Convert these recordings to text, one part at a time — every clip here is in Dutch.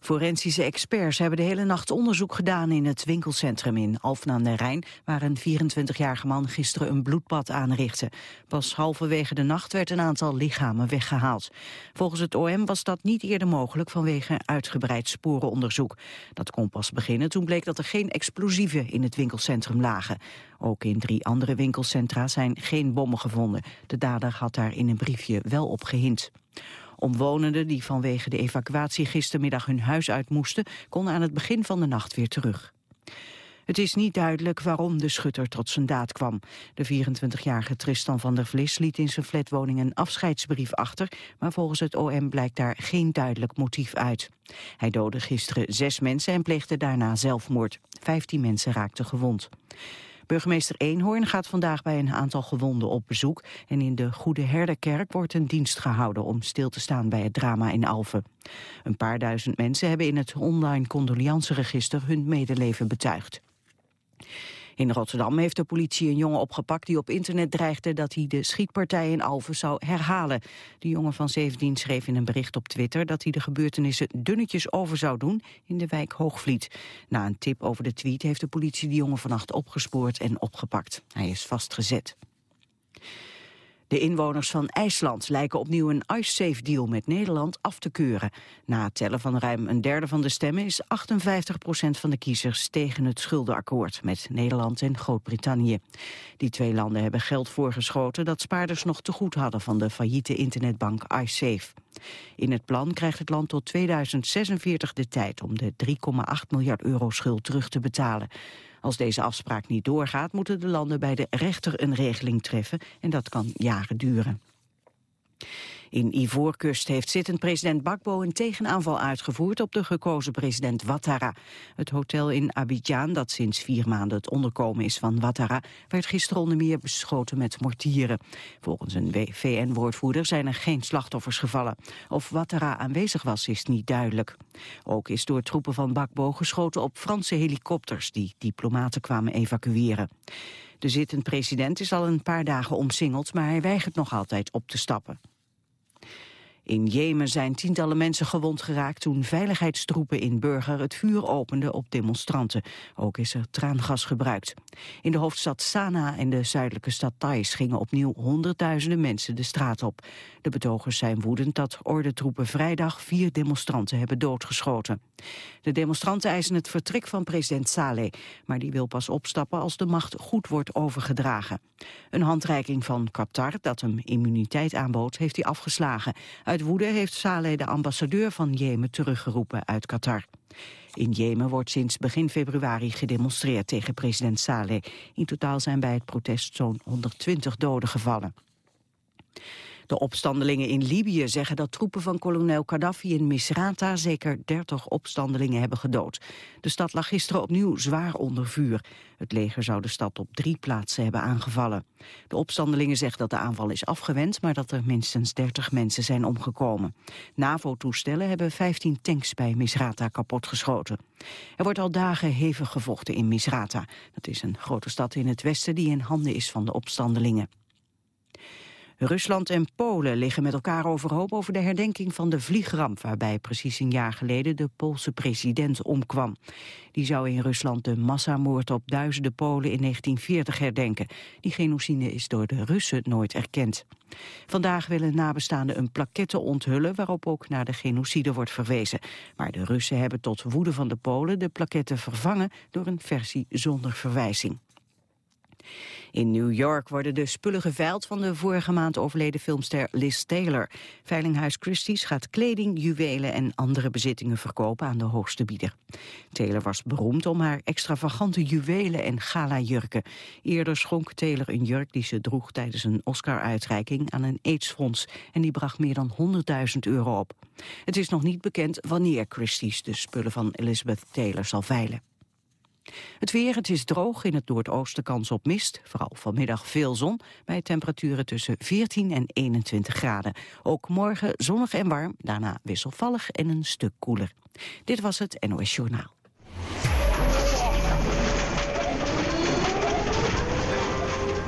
Forensische experts hebben de hele nacht onderzoek gedaan in het winkelcentrum in Alphen aan de Rijn, waar een 24-jarige man gisteren een bloedbad aanrichtte. Pas halverwege de nacht werd een aantal lichamen weggehaald. Volgens het OM was dat niet eerder mogelijk vanwege uitgebreid sporenonderzoek. Dat kon pas beginnen toen bleek dat er geen explosieven in het winkelcentrum lagen. Ook in drie andere winkelcentra zijn geen bommen gevonden. De dader had daar in een briefje wel op gehind. Omwonenden die vanwege de evacuatie gistermiddag hun huis uit moesten... konden aan het begin van de nacht weer terug. Het is niet duidelijk waarom de schutter tot zijn daad kwam. De 24-jarige Tristan van der Vlis liet in zijn flatwoning een afscheidsbrief achter... maar volgens het OM blijkt daar geen duidelijk motief uit. Hij doodde gisteren zes mensen en pleegde daarna zelfmoord. Vijftien mensen raakten gewond. Burgemeester Eenhoorn gaat vandaag bij een aantal gewonden op bezoek... en in de Goede Herderkerk wordt een dienst gehouden... om stil te staan bij het drama in Alphen. Een paar duizend mensen hebben in het online condolianceregister... hun medeleven betuigd. In Rotterdam heeft de politie een jongen opgepakt die op internet dreigde dat hij de schietpartij in Alphen zou herhalen. De jongen van 17 schreef in een bericht op Twitter dat hij de gebeurtenissen dunnetjes over zou doen in de wijk Hoogvliet. Na een tip over de tweet heeft de politie de jongen vannacht opgespoord en opgepakt. Hij is vastgezet. De inwoners van IJsland lijken opnieuw een IceSafe-deal met Nederland af te keuren. Na het tellen van ruim een derde van de stemmen is 58 procent van de kiezers tegen het schuldenakkoord met Nederland en Groot-Brittannië. Die twee landen hebben geld voorgeschoten dat spaarders nog te goed hadden van de failliete internetbank IceSafe. In het plan krijgt het land tot 2046 de tijd om de 3,8 miljard euro schuld terug te betalen. Als deze afspraak niet doorgaat, moeten de landen bij de rechter een regeling treffen en dat kan jaren duren. In Ivoorkust heeft zittend president Bakbo een tegenaanval uitgevoerd op de gekozen president Ouattara. Het hotel in Abidjan, dat sinds vier maanden het onderkomen is van Ouattara, werd gisteren onder meer beschoten met mortieren. Volgens een VN-woordvoerder zijn er geen slachtoffers gevallen. Of Ouattara aanwezig was, is niet duidelijk. Ook is door troepen van Bakbo geschoten op Franse helikopters die diplomaten kwamen evacueren. De zittend president is al een paar dagen omsingeld, maar hij weigert nog altijd op te stappen. In Jemen zijn tientallen mensen gewond geraakt toen veiligheidstroepen in Burger het vuur openden op demonstranten. Ook is er traangas gebruikt. In de hoofdstad Sanaa en de zuidelijke stad Thais gingen opnieuw honderdduizenden mensen de straat op. De betogers zijn woedend dat ordentroepen vrijdag vier demonstranten hebben doodgeschoten. De demonstranten eisen het vertrek van president Saleh, maar die wil pas opstappen als de macht goed wordt overgedragen. Een handreiking van Qatar dat hem immuniteit aanbood heeft hij afgeslagen. Uit woede heeft Saleh de ambassadeur van Jemen teruggeroepen uit Qatar. In Jemen wordt sinds begin februari gedemonstreerd tegen president Saleh. In totaal zijn bij het protest zo'n 120 doden gevallen. De opstandelingen in Libië zeggen dat troepen van kolonel Gaddafi in Misrata zeker 30 opstandelingen hebben gedood. De stad lag gisteren opnieuw zwaar onder vuur. Het leger zou de stad op drie plaatsen hebben aangevallen. De opstandelingen zeggen dat de aanval is afgewend, maar dat er minstens 30 mensen zijn omgekomen. NAVO-toestellen hebben 15 tanks bij Misrata kapotgeschoten. Er wordt al dagen hevig gevochten in Misrata. Dat is een grote stad in het westen die in handen is van de opstandelingen. Rusland en Polen liggen met elkaar overhoop over de herdenking van de vliegramp... waarbij precies een jaar geleden de Poolse president omkwam. Die zou in Rusland de massamoord op duizenden Polen in 1940 herdenken. Die genocide is door de Russen nooit erkend. Vandaag willen nabestaanden een plaquette onthullen... waarop ook naar de genocide wordt verwezen. Maar de Russen hebben tot woede van de Polen de plaquette vervangen... door een versie zonder verwijzing. In New York worden de spullen geveild van de vorige maand overleden filmster Liz Taylor. Veilinghuis Christie's gaat kleding, juwelen en andere bezittingen verkopen aan de hoogste bieder. Taylor was beroemd om haar extravagante juwelen en gala-jurken. Eerder schonk Taylor een jurk die ze droeg tijdens een Oscar-uitreiking aan een AIDS-fonds. En die bracht meer dan 100.000 euro op. Het is nog niet bekend wanneer Christie's de spullen van Elizabeth Taylor zal veilen. Het weer, het is droog, in het noordoosten kans op mist. Vooral vanmiddag veel zon, bij temperaturen tussen 14 en 21 graden. Ook morgen zonnig en warm, daarna wisselvallig en een stuk koeler. Dit was het NOS Journaal.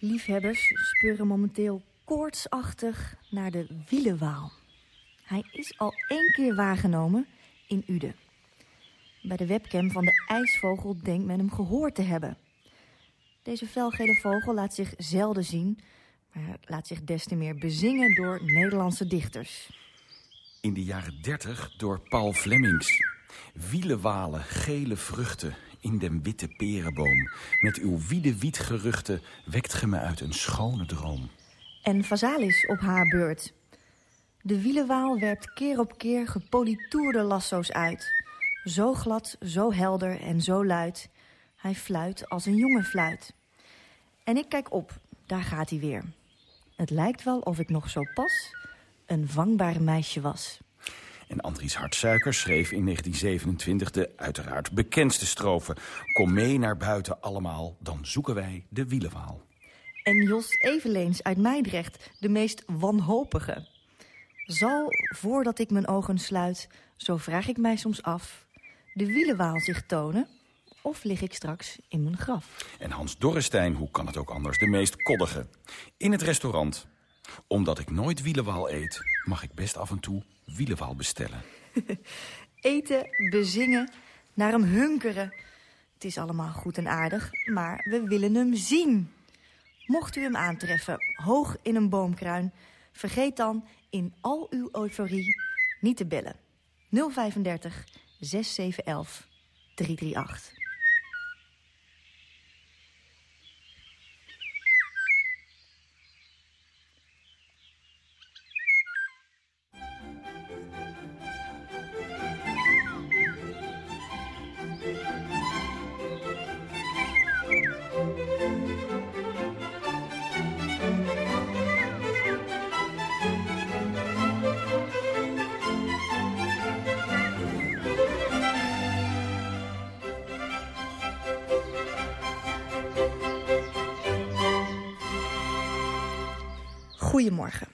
Liefhebbers speuren momenteel koortsachtig naar de wielenwaal. Hij is al één keer waargenomen in Uden. Bij de webcam van de ijsvogel denkt men hem gehoord te hebben. Deze felgele vogel laat zich zelden zien... maar laat zich des te meer bezingen door Nederlandse dichters. In de jaren 30 door Paul Flemings. Wielenwalen, gele vruchten in den witte perenboom. Met uw wiedewietgeruchten wekt ge me uit een schone droom. En Vazalis op haar beurt. De wielenwaal werpt keer op keer gepolitoerde lasso's uit. Zo glad, zo helder en zo luid. Hij fluit als een jonge fluit. En ik kijk op, daar gaat hij weer. Het lijkt wel of ik nog zo pas een vangbaar meisje was. En Andries Hartsuiker schreef in 1927 de uiteraard bekendste strofe. Kom mee naar buiten allemaal, dan zoeken wij de wielenwaal. En Jos Evenleens uit Meidrecht, de meest wanhopige. Zal, voordat ik mijn ogen sluit, zo vraag ik mij soms af... de wielenwaal zich tonen, of lig ik straks in mijn graf? En Hans Dorrestein, hoe kan het ook anders, de meest koddige. In het restaurant. Omdat ik nooit wielenwaal eet, mag ik best af en toe wielenwaal bestellen. Eten, bezingen, naar hem hunkeren. Het is allemaal goed en aardig, maar we willen hem zien. Mocht u hem aantreffen, hoog in een boomkruin... vergeet dan in al uw euforie niet te bellen. 035 6711 338. Goedemorgen.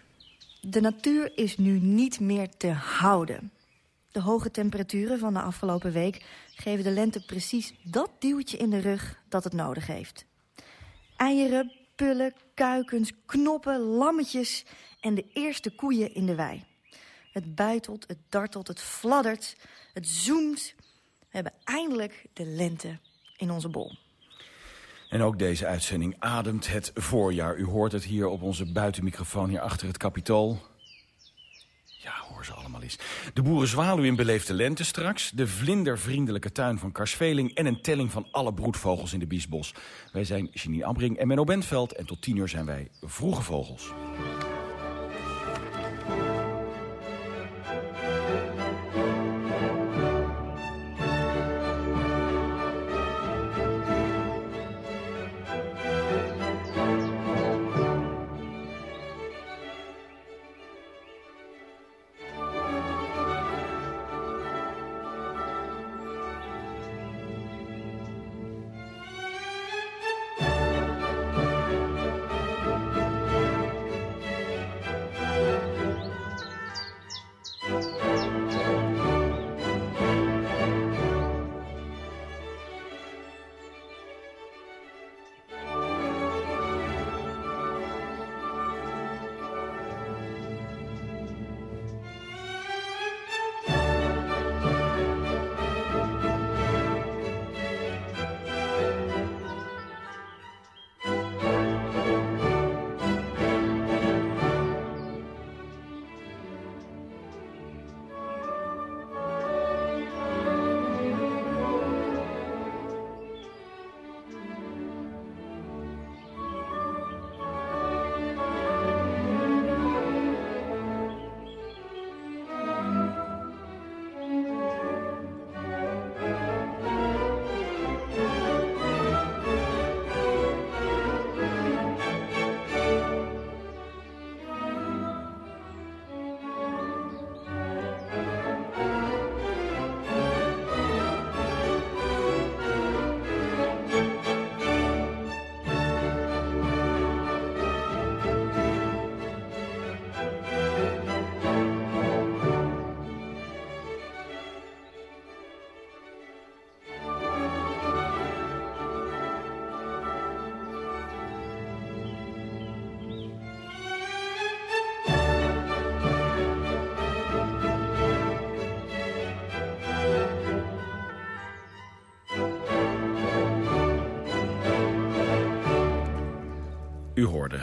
De natuur is nu niet meer te houden. De hoge temperaturen van de afgelopen week geven de lente precies dat duwtje in de rug dat het nodig heeft. Eieren, pullen, kuikens, knoppen, lammetjes en de eerste koeien in de wei. Het buitelt, het dartelt, het fladdert, het zoemt. We hebben eindelijk de lente in onze bol. En ook deze uitzending ademt het voorjaar. U hoort het hier op onze buitenmicrofoon hier achter het kapitool. Ja, hoor ze allemaal eens. De boerenzwaluw in beleefde lente straks. De vlindervriendelijke tuin van Karsveling. En een telling van alle broedvogels in de Biesbos. Wij zijn Genie Ambring en Menno Bentveld. En tot tien uur zijn wij Vroege Vogels.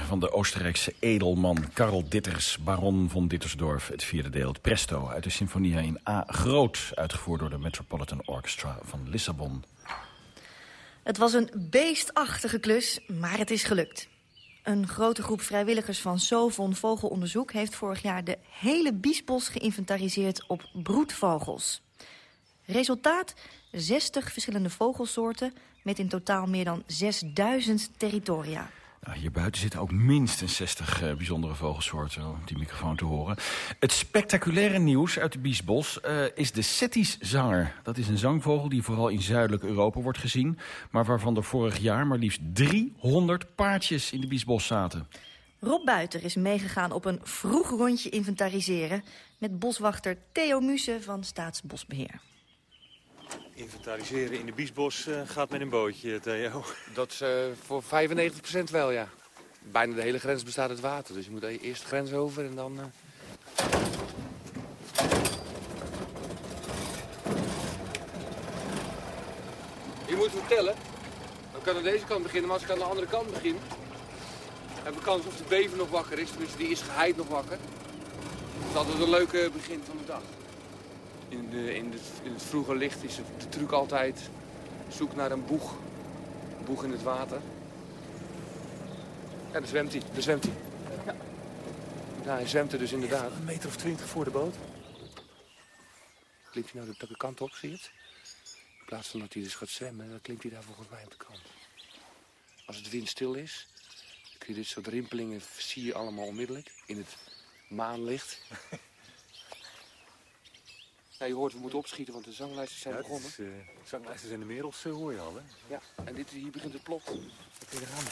Van de Oostenrijkse edelman Karl Ditters, baron von Dittersdorf... het vierde deel, Presto, uit de Sinfonia in A groot... uitgevoerd door de Metropolitan Orchestra van Lissabon. Het was een beestachtige klus, maar het is gelukt. Een grote groep vrijwilligers van Sovon Vogelonderzoek... heeft vorig jaar de hele Biesbos geïnventariseerd op broedvogels. Resultaat? 60 verschillende vogelsoorten met in totaal meer dan 6000 territoria. Nou, hier buiten zitten ook minstens 60 uh, bijzondere vogelsoorten op die microfoon te horen. Het spectaculaire nieuws uit de Biesbos uh, is de Settieszanger. Dat is een zangvogel die vooral in zuidelijk Europa wordt gezien... maar waarvan er vorig jaar maar liefst 300 paardjes in de Biesbos zaten. Rob Buiter is meegegaan op een vroeg rondje inventariseren... met boswachter Theo Muse van Staatsbosbeheer. Inventariseren in de Biesbos uh, gaat met een bootje, Theo. Dat is uh, voor 95% wel, ja. Bijna de hele grens bestaat uit water. Dus je moet eerst de grens over en dan... Je moet vertellen. Dan kan aan deze kant beginnen, maar als ik aan de andere kant begin... heb ik kans of de bever nog wakker is. Tenminste, die is geheid nog wakker. Dat is altijd een leuke begin van de dag. In, de, in, de, in, het vroege licht is de truc altijd zoek naar een boeg. Een boeg in het water. Ja, daar zwemt hij. Daar zwemt hij. Ja. hij zwemt er dus inderdaad. Een meter of twintig voor de boot. Klimt hij nou de, de kant op, zie je het? In plaats van dat hij dus gaat zwemmen, dan klimt hij daar volgens mij op de kant. Als het windstil is, dan kun je dit soort rimpelingen zie je allemaal onmiddellijk in het maanlicht. Ja, je hoort, we moeten opschieten, want de zanglijsters zijn ja, begonnen. Is, uh, zanglijsters zijn de merels, uh, hoor je al, hè? Ja, en dit, hier begint het plot. Kun je gaan.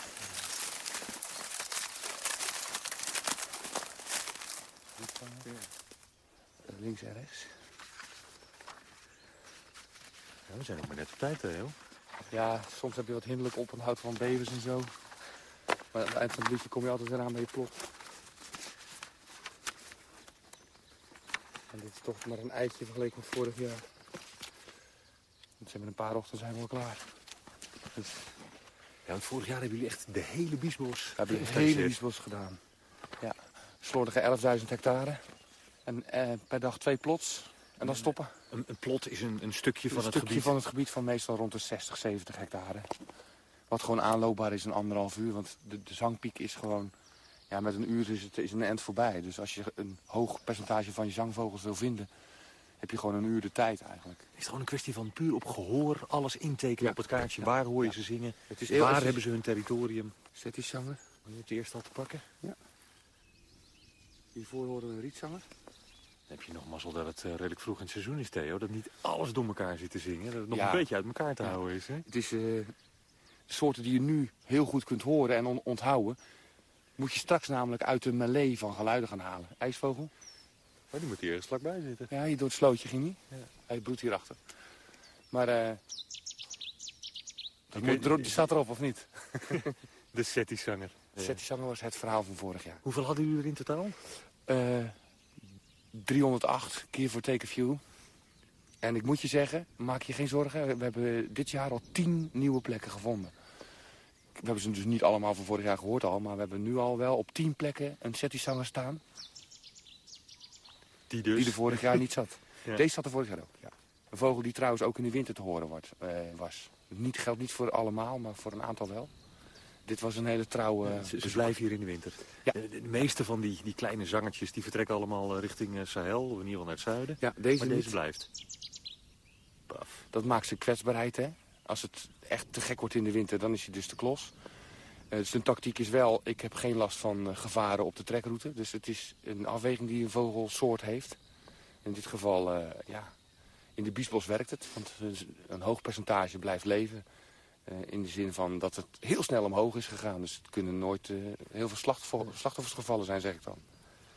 Links en rechts. Ja, we zijn nog maar net op tijd, hè, joh. Ja, soms heb je wat hinderlijk oponthoud van bevers en zo. Maar aan het eind van het liedje kom je altijd weer aan bij je plot. En dit is toch maar een eitje vergeleken met vorig jaar. Want ze hebben een paar ochtenden zijn we al klaar. Dus... Ja, want vorig jaar hebben jullie echt de hele biesbos... Hebben de hele biesbos gedaan. Ja, slordige 11.000 hectare. En eh, per dag twee plots. En dan stoppen. Een, een plot is een, een stukje van een het stukje gebied. van het gebied van meestal rond de 60, 70 hectare. Wat gewoon aanloopbaar is in anderhalf uur. Want de, de zangpiek is gewoon... Ja, met een uur is het is een end voorbij. Dus als je een hoog percentage van je zangvogels wil vinden... heb je gewoon een uur de tijd eigenlijk. Het is gewoon een kwestie van puur op gehoor alles intekenen Ja. op het kaartje. Ja. Waar hoor je Ja. ze zingen? Het is Waar het hebben ze hun territorium? Zet die zanger. Je hebt de eerste al te pakken. Hiervoor horen we een rietzanger. Dan heb je nog mazzel dat het eh, redelijk vroeg in het seizoen is, Theo. Dat niet alles door elkaar zit te zingen. Dat het nog Ja. een beetje uit elkaar te Ja. houden is, hè? Het is eh, soorten die je nu heel goed kunt horen en on- onthouden... moet je straks namelijk uit de melee van geluiden gaan halen. IJsvogel? Maar die moet hier ergens vlakbij zitten. Ja, hier door het slootje ging hij. Ja. Hij broedt hierachter. Maar eh moet, er- die staat erop, of niet? De Setty-zanger. Ja. Zet die zanger was het verhaal van vorig jaar. Hoeveel hadden jullie er in totaal? Eh 308 keer voor Take a Few. En ik moet je zeggen, maak je geen zorgen. We hebben dit jaar al 10 nieuwe plekken gevonden. We hebben ze dus niet allemaal van vorig jaar gehoord al. Maar we hebben nu al wel op 10 plekken een Setty-zanger staan. Die dus. Die er vorig jaar niet zat. Ja. Deze zat er vorig jaar ook, ja. Een vogel die trouwens ook in de winter te horen wordt, eh, was. Niet, geldt niet voor allemaal, maar voor een aantal wel. Dit was een hele trouwe... Ja, ze, ze blijven hier in de winter. Ja. De, de meeste van die, die kleine zangertjes die vertrekken allemaal eh, richting eh, Sahel. Of in ieder geval naar het zuiden. Ja, deze, maar niet. deze blijft. Paf. Dat maakt zijn kwetsbaarheid, hè. Als het echt te gek wordt in de winter, dan is hij dus te klos. Eh, dus de tactiek is wel, ik heb geen last van eh, gevaren op de trekroute. Dus het is een afweging die een vogelsoort heeft. In dit geval, eh, ja, in de biesbos werkt het. Want een hoog percentage blijft leven. In de zin van dat het heel snel omhoog is gegaan. Dus het kunnen nooit heel veel slachtoffer- slachtoffers gevallen zijn, zeg ik dan.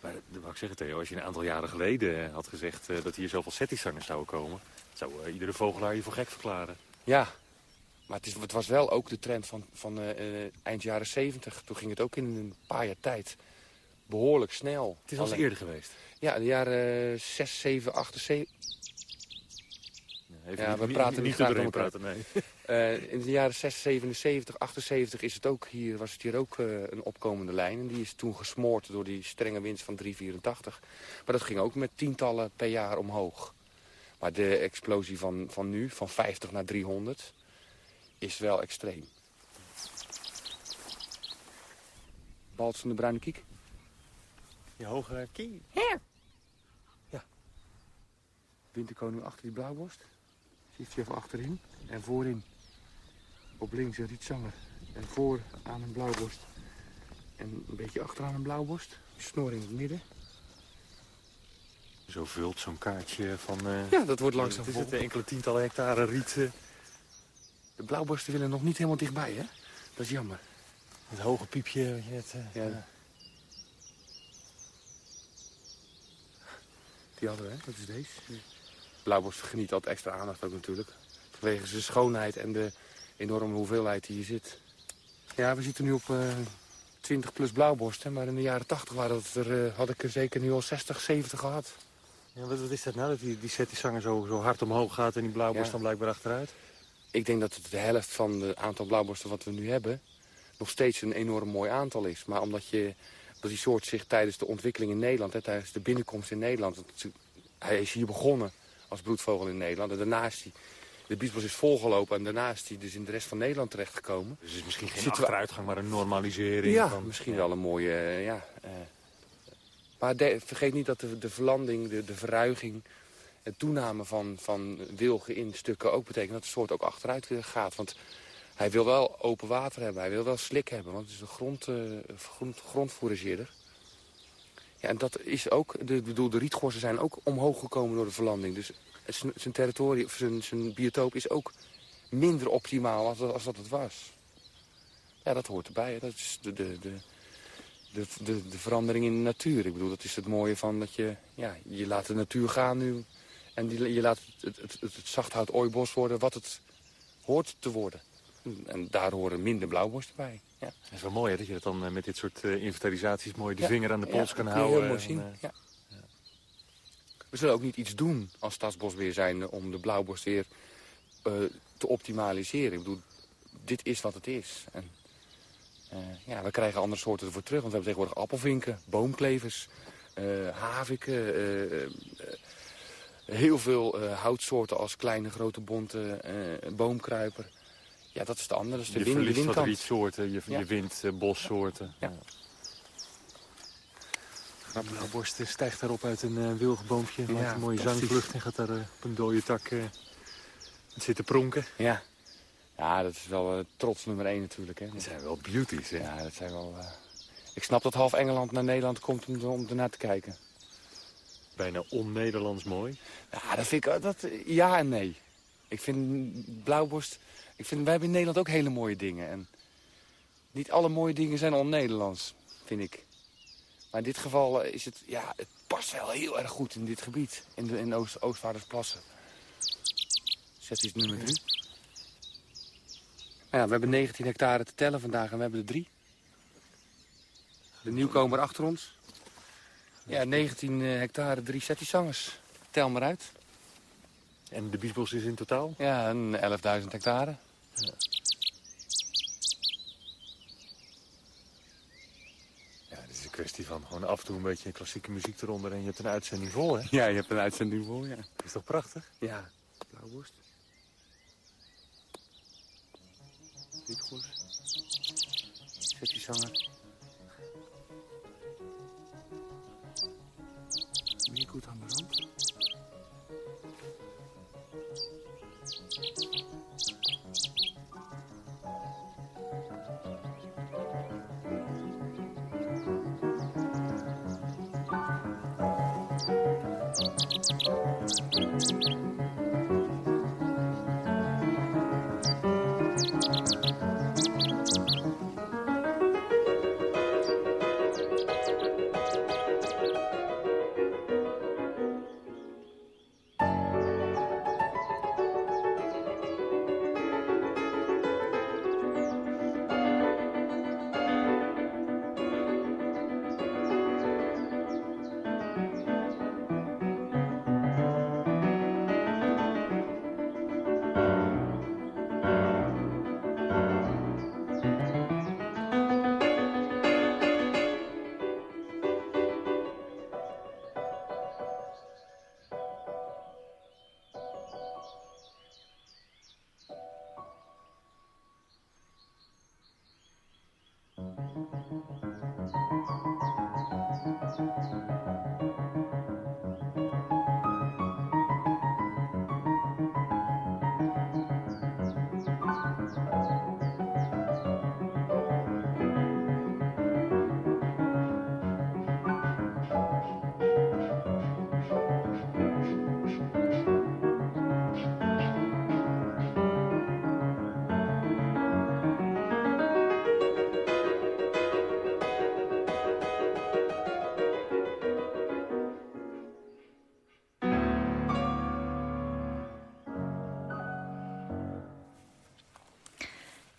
Maar dat wou ik zeggen, Theo. Als je een aantal jaren geleden had gezegd dat hier zoveel Setty-zangers zouden komen... zou iedere vogelaar je voor gek verklaren. Ja, maar het, is, het was wel ook de trend van, van eh, eind jaren 70. Toen ging het ook in een paar jaar tijd behoorlijk snel. Het is al eerder geweest. Ja, de jaren 6, 7, 8, 7. Even Ja, niet- we niet- praten niet niet praten, nee. Eh, in de jaren 77, 78 is het ook hier, was het hier ook eh, een opkomende lijn. En die is toen gesmoord door die strenge winst van 384. Maar dat ging ook met tientallen per jaar omhoog. Maar de explosie van, van nu, van 50 naar 300, is wel extreem. Balts van de bruine kiek. Je hoge kie. Winterkoning achter die blauwborst. Ziet je even achterin. En voorin. Op links een rietzanger. En voor aan een blauwborst. En een beetje achteraan een blauwborst. Snor in het midden. Zo vult zo'n kaartje van... eh, Ja, dat wordt langzaam vol. het, enkele tientallen hectare riet. eh, De blauwborsten willen nog niet helemaal dichtbij, hè? Dat is jammer. het hoge piepje. wat je net, eh, Ja. ja. Die hadden we, hè? Dat is deze. Blauwborst geniet altijd extra aandacht ook natuurlijk. Vanwege zijn schoonheid en de enorme hoeveelheid die hier zit. Ja, we zitten nu op eh 20 plus blauwborsten. Maar in de jaren 80 waren dat er, eh, had ik er zeker nu al 60, 70 gehad. Ja, wat, wat is dat nou? Dat die, die settizanger zo, zo hard omhoog gaat en die blauwborst Ja. dan blijkbaar achteruit? Ik denk dat het de helft van het aantal blauwborsten wat we nu hebben... nog steeds een enorm mooi aantal is. Maar omdat, je, dat die soort zich tijdens de ontwikkeling in Nederland... Hè, tijdens de binnenkomst in Nederland... het- hij is hier begonnen als broedvogel in Nederland. En daarna is hij... De biesbos is volgelopen en daarna is hij dus in de rest van Nederland terechtgekomen. Dus het is misschien geen achteruitgang, maar een normalisering. Ja, van, misschien wel een mooie... eh, ja, eh. Maar de- vergeet niet dat de, de verlanding, de, de verruiging... het toename van, van wilgen in stukken ook betekent dat de soort ook achteruit gaat. Want hij wil wel open water hebben, hij wil wel slik hebben. Want het is een grond, eh, grond, grondfourageerder. Ja, en dat is ook... De, bedoel, de rietgorsen zijn ook omhoog gekomen door de verlanding. Dus zijn, territorium, of zijn, zijn biotoop is ook minder optimaal als, als dat het was. Ja, dat hoort erbij. hè. Dat is de, de, de, de, de, de verandering in de natuur. Ik bedoel, dat is het mooie van dat je... Ja, je laat de natuur gaan nu. En die, je laat het, het, het, het zachthout ooibos worden wat het hoort te worden. En daar horen minder blauwborsten bij. Ja. Het is wel mooi hè, dat je dat dan eh, met dit soort eh, inventarisaties mooi de Ja, vinger aan de pols ja, kan dat houden. heel mooi zien. en, eh, ja. We zullen ook niet iets doen als stadsbosbeheer zijn om de blauwborst weer te optimaliseren. Ik bedoel, dit is wat het is. En, ja, we krijgen andere soorten ervoor terug. Want we hebben tegenwoordig appelvinken, boomklevers, haviken... heel veel eh, houtsoorten als kleine, grote, bonte eh, boomkruiper. Ja, dat is de andere. Dat is de je wind, de wat rietsoorten, je, Ja. je wind, eh, bossoorten. Ja. Blauwborst eh, stijgt daarop uit een eh wilgenboompje. Ja, maakt een mooie zangvlucht en gaat daar eh, op een dode tak eh, zitten pronken. Ja. ja, dat is wel trots nummer één natuurlijk. Hè. Dat zijn wel beauties, hè? Ja, dat zijn wel... eh, Ik snap dat half Engeland naar Nederland komt om, om ernaar te kijken. Bijna on-Nederlands mooi. Ja, dat vind ik... eh, Dat, ja en nee. Ik vind blauwborst... Ik vind, wij hebben in Nederland ook hele mooie dingen. En niet alle mooie dingen zijn on-Nederlands, vind ik. Maar in dit geval eh, is het... Ja, het past wel heel erg goed in dit gebied. In de in Oost, Oostvaardersplassen. Zet is nummer drie. Nou ja, we hebben 19 hectare te tellen vandaag en we hebben er drie. De nieuwkomer achter ons. Ja, 19 eh, hectare, drie settiezangers. Tel maar uit. En de biesbos is in totaal? Ja, een 11.000 hectare. Ja, het is een kwestie van gewoon af en toe een beetje klassieke muziek eronder en je hebt een uitzending vol, hè? Ja, je hebt een uitzending voor, ja. Dat is toch prachtig? Ja, blauwborst. Witgoed. Settizanger. Meerkoet aan de rand.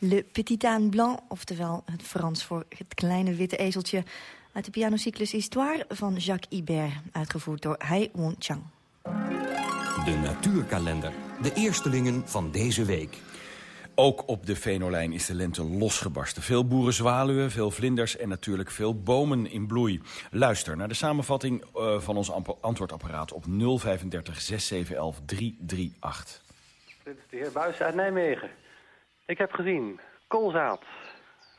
Le Petit Âne Blanc, oftewel het Frans voor het kleine witte ezeltje... uit de pianocyclus Histoire van Jacques Ibert, uitgevoerd door Hai Won-chang. De natuurkalender, de eerstelingen van deze week. Ook op de Venolijn is de lente losgebarsten. Veel boerenzwaluwen, veel vlinders en natuurlijk veel bomen in bloei. Luister naar de samenvatting uh, van ons antwoordapparaat op 035 6711 338. Dit is de heer Buijs uit Nijmegen. Ik heb gezien koolzaad,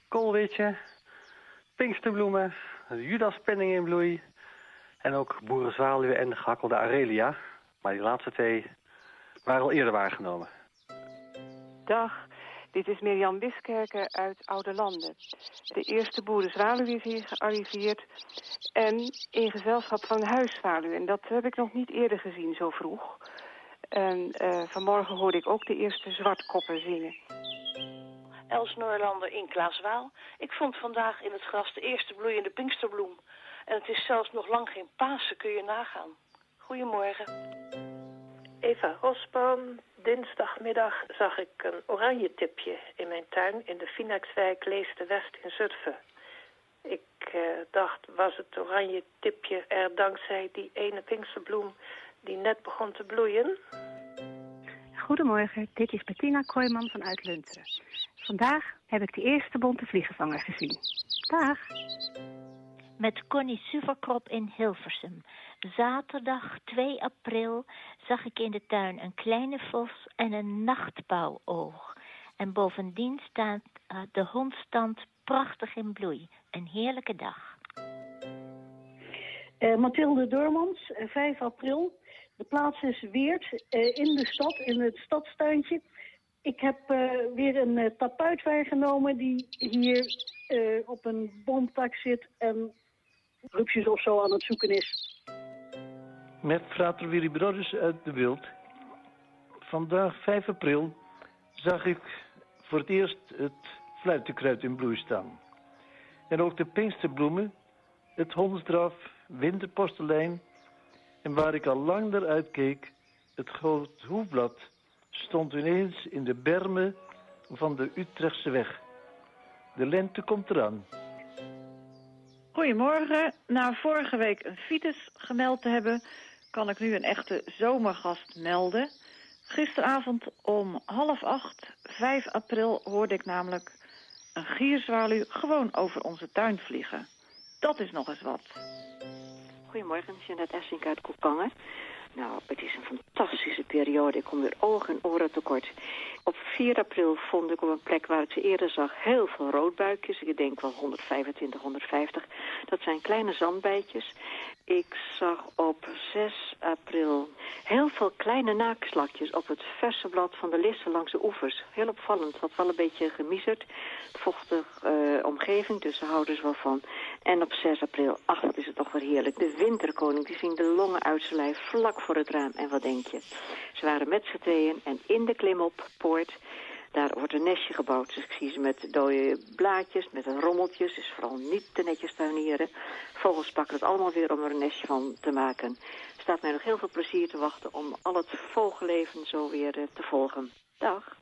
koolwitje, pinksterbloemen, judaspenning in bloei... en ook boerenzwaluwen en gehakkelde arelia. Maar die laatste twee waren al eerder waargenomen. Dag, dit is Mirjam Wiskerker uit Oude Landen. De eerste boerenzwaluw is hier gearriveerd en in gezelschap van de huiszwaluw. En dat heb ik nog niet eerder gezien zo vroeg. En uh, vanmorgen hoorde ik ook de eerste zwartkoppen zingen. Els Noorlander in Klaaswaal. Ik vond vandaag in het gras de eerste bloeiende pinksterbloem. En het is zelfs nog lang geen Pasen, kun je nagaan. Goedemorgen. Eva Rosboom. Dinsdagmiddag zag ik een oranje tipje in mijn tuin in de Finaxwijk Leeste West in Zutphen. Ik uh, dacht, was het oranje tipje er dankzij die ene pinksterbloem die net begon te bloeien? Goedemorgen, dit is Bettina Kooijman vanuit Lunteren. Vandaag heb ik de eerste bonte vliegenvanger gezien. Dag. Met Connie Suverkrop in Hilversum. Zaterdag 2 april zag ik in de tuin een kleine vos en een nachtbouwoog. En bovendien staat uh, de hondstand prachtig in bloei. Een heerlijke dag. Uh, Mathilde Doormans, 5 april. De plaats is Weert, uh, in de stad, in het stadstuintje. Ik heb weer een tapuit waargenomen die hier op een boomtak zit en rupsjes of zo aan het zoeken is met frater Willy Broders uit de Wild. Vandaag 5 april zag ik voor het eerst het fluitenkruid in bloei staan. En ook de pinksterbloemen, het hondsdraf, winterpostelijn... en waar ik al lang naar uitkeek, het groot hoefblad... stond ineens in de bermen van de Utrechtse weg. De lente komt eraan. Goedemorgen. Na vorige week een fiets gemeld te hebben kan ik nu een echte zomergast melden. Gisteravond om half acht, 5 april, hoorde ik namelijk een gierzwaluw gewoon over onze tuin vliegen. Dat is nog eens wat. Goedemorgen, Jeanette Essink uit Koekangen. Nou, het is een fantastische periode. Ik kom weer ogen en oren tekort. Op 4 april vond ik op een plek waar ik ze eerder zag heel veel roodbuikjes. Ik denk wel 125, 150. Dat zijn kleine zandbijtjes. Ik zag op 6 april heel veel kleine naakslakjes op het verse blad van de lissen langs de oevers. Heel opvallend, wat wel een beetje gemiezerd. Vochtig uh, omgeving, dus daar houden ze wel van. En op 6 april, ach, wat is het toch weer heerlijk. De winterkoning, die zien de longen uit zijn lijf vlak voor het raam. En wat denk je? Ze waren met z'n tweeën en in de klimoppoort daar wordt een nestje gebouwd. Dus ik zie ze met dode blaadjes, met rommeltjes. Dus vooral niet te netjes tuinieren. Vogels pakken het allemaal weer om er een nestje van te maken. Staat mij nog heel veel plezier te wachten om al het vogelleven zo weer eh, te volgen. Dag.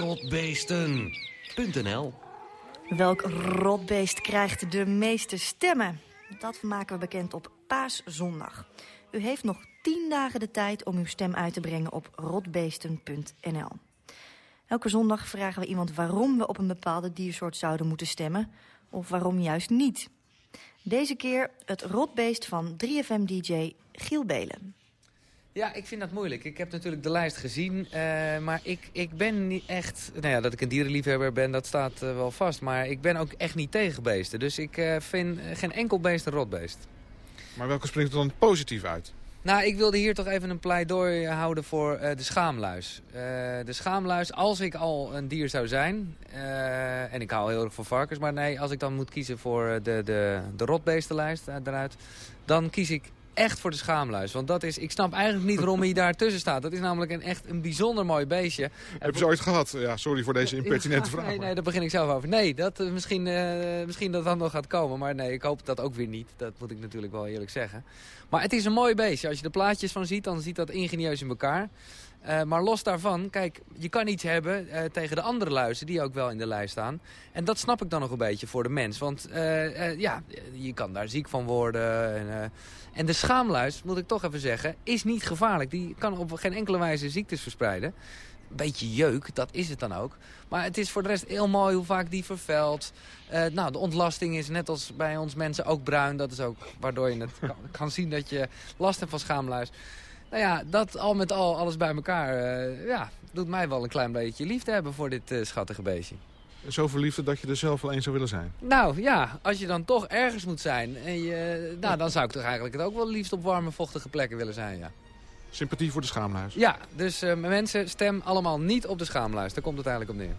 Rotbeesten.nl Welk rotbeest krijgt de meeste stemmen? Dat maken we bekend op Paaszondag. U heeft nog tien dagen de tijd om uw stem uit te brengen op rotbeesten.nl. Elke zondag vragen we iemand waarom we op een bepaalde diersoort zouden moeten stemmen... of waarom juist niet. Deze keer het rotbeest van 3FM-dj Giel Belen. Ja, ik vind dat moeilijk. Ik heb natuurlijk de lijst gezien. Uh, maar ik, ik ben niet echt... Nou ja, dat ik een dierenliefhebber ben, dat staat uh, wel vast. Maar ik ben ook echt niet tegen beesten. Dus ik uh, vind geen enkel beest een rotbeest. Maar welke springt er dan positief uit? Nou, ik wilde hier toch even een pleidooi houden voor de schaamluis. de schaamluis, als ik al een dier zou zijn... en ik hou heel erg van varkens... maar nee, als ik dan moet kiezen voor de, de, de rotbeestenlijst eruit... dan kies ik echt voor de schaamluis. Want dat is, ik snap eigenlijk niet waarom hij daar tussen staat. Dat is namelijk een, echt een bijzonder mooi beestje. Heb je ze ooit gehad? Ja, sorry voor deze impertinente vraag. Nee, nee, daar begin ik zelf over. Nee, dat, uh, misschien, uh, misschien dat dat nog gaat komen. Maar nee, ik hoop dat ook weer niet. Dat moet ik natuurlijk wel eerlijk zeggen. Maar het is een mooi beestje. Als je de plaatjes van ziet, dan ziet dat ingenieus in elkaar. Uh, maar los daarvan, kijk, je kan iets hebben uh, tegen de andere luizen die ook wel in de lijst staan. En dat snap ik dan nog een beetje voor de mens. Want uh, ja, je kan daar ziek van worden. En, en de schaamluis, moet ik toch even zeggen, is niet gevaarlijk. Die kan op geen enkele wijze ziektes verspreiden. Beetje jeuk, dat is het dan ook. Maar het is voor de rest heel mooi hoe vaak die vervuilt. nou, de ontlasting is net als bij ons mensen ook bruin. Dat is ook waardoor je het kan, kan zien dat je last hebt van schaamluis. Nou ja, dat al met al, alles bij elkaar, uh, ja, doet mij wel een klein beetje liefde hebben voor dit uh, schattige beestje. Zoveel liefde dat je er zelf wel eens zou willen zijn? Nou ja, als je dan toch ergens moet zijn, en je, nou, dan zou ik toch eigenlijk het ook wel liefst op warme, vochtige plekken willen zijn, ja. Sympathie voor de schaamluis? Ja, dus uh, mensen, stem allemaal niet op de schaamluis. Daar komt het eigenlijk op neer.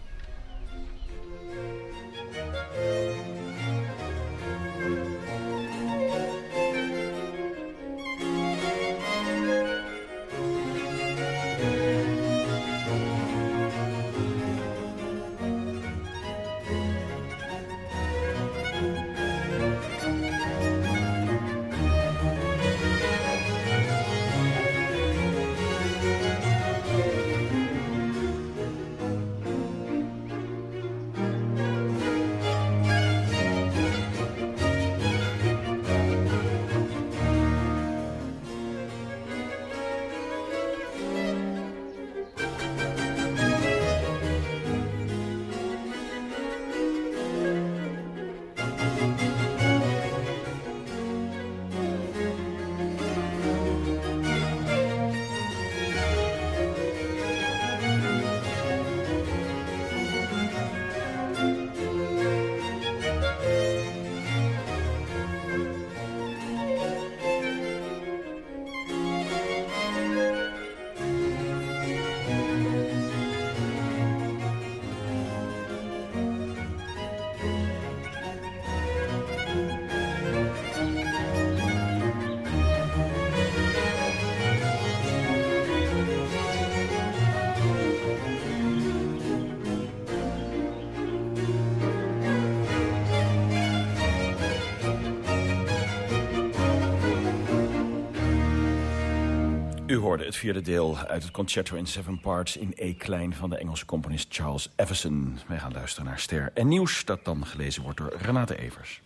Hoorde het vierde deel uit het Concerto in Seven Parts in E-klein van de Engelse componist Charles Everson. Wij gaan luisteren naar Ster en Nieuws, dat dan gelezen wordt door Renate Evers.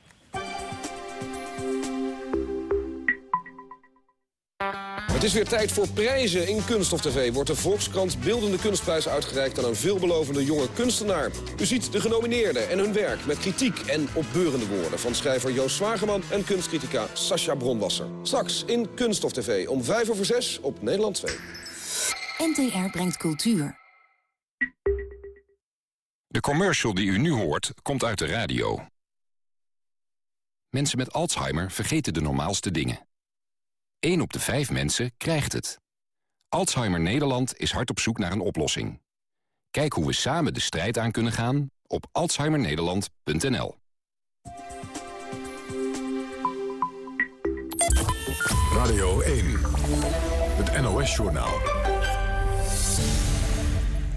Het is weer tijd voor prijzen in Kunststof TV. Wordt de Volkskrant Beeldende Kunstprijs uitgereikt aan een veelbelovende jonge kunstenaar. U ziet de genomineerden en hun werk met kritiek en opbeurende woorden... van schrijver Joost Zwageman en kunstcritica Sascha Bronwasser. Straks in Kunststof TV om 5 over 6 op Nederland 2. NTR brengt cultuur. De commercial die u nu hoort, komt uit de radio. Mensen met Alzheimer vergeten de normaalste dingen. 1 op de 5 mensen krijgt het. Alzheimer Nederland is hard op zoek naar een oplossing. Kijk hoe we samen de strijd aan kunnen gaan op alzheimernederland.nl. Radio 1, het NOS-journaal.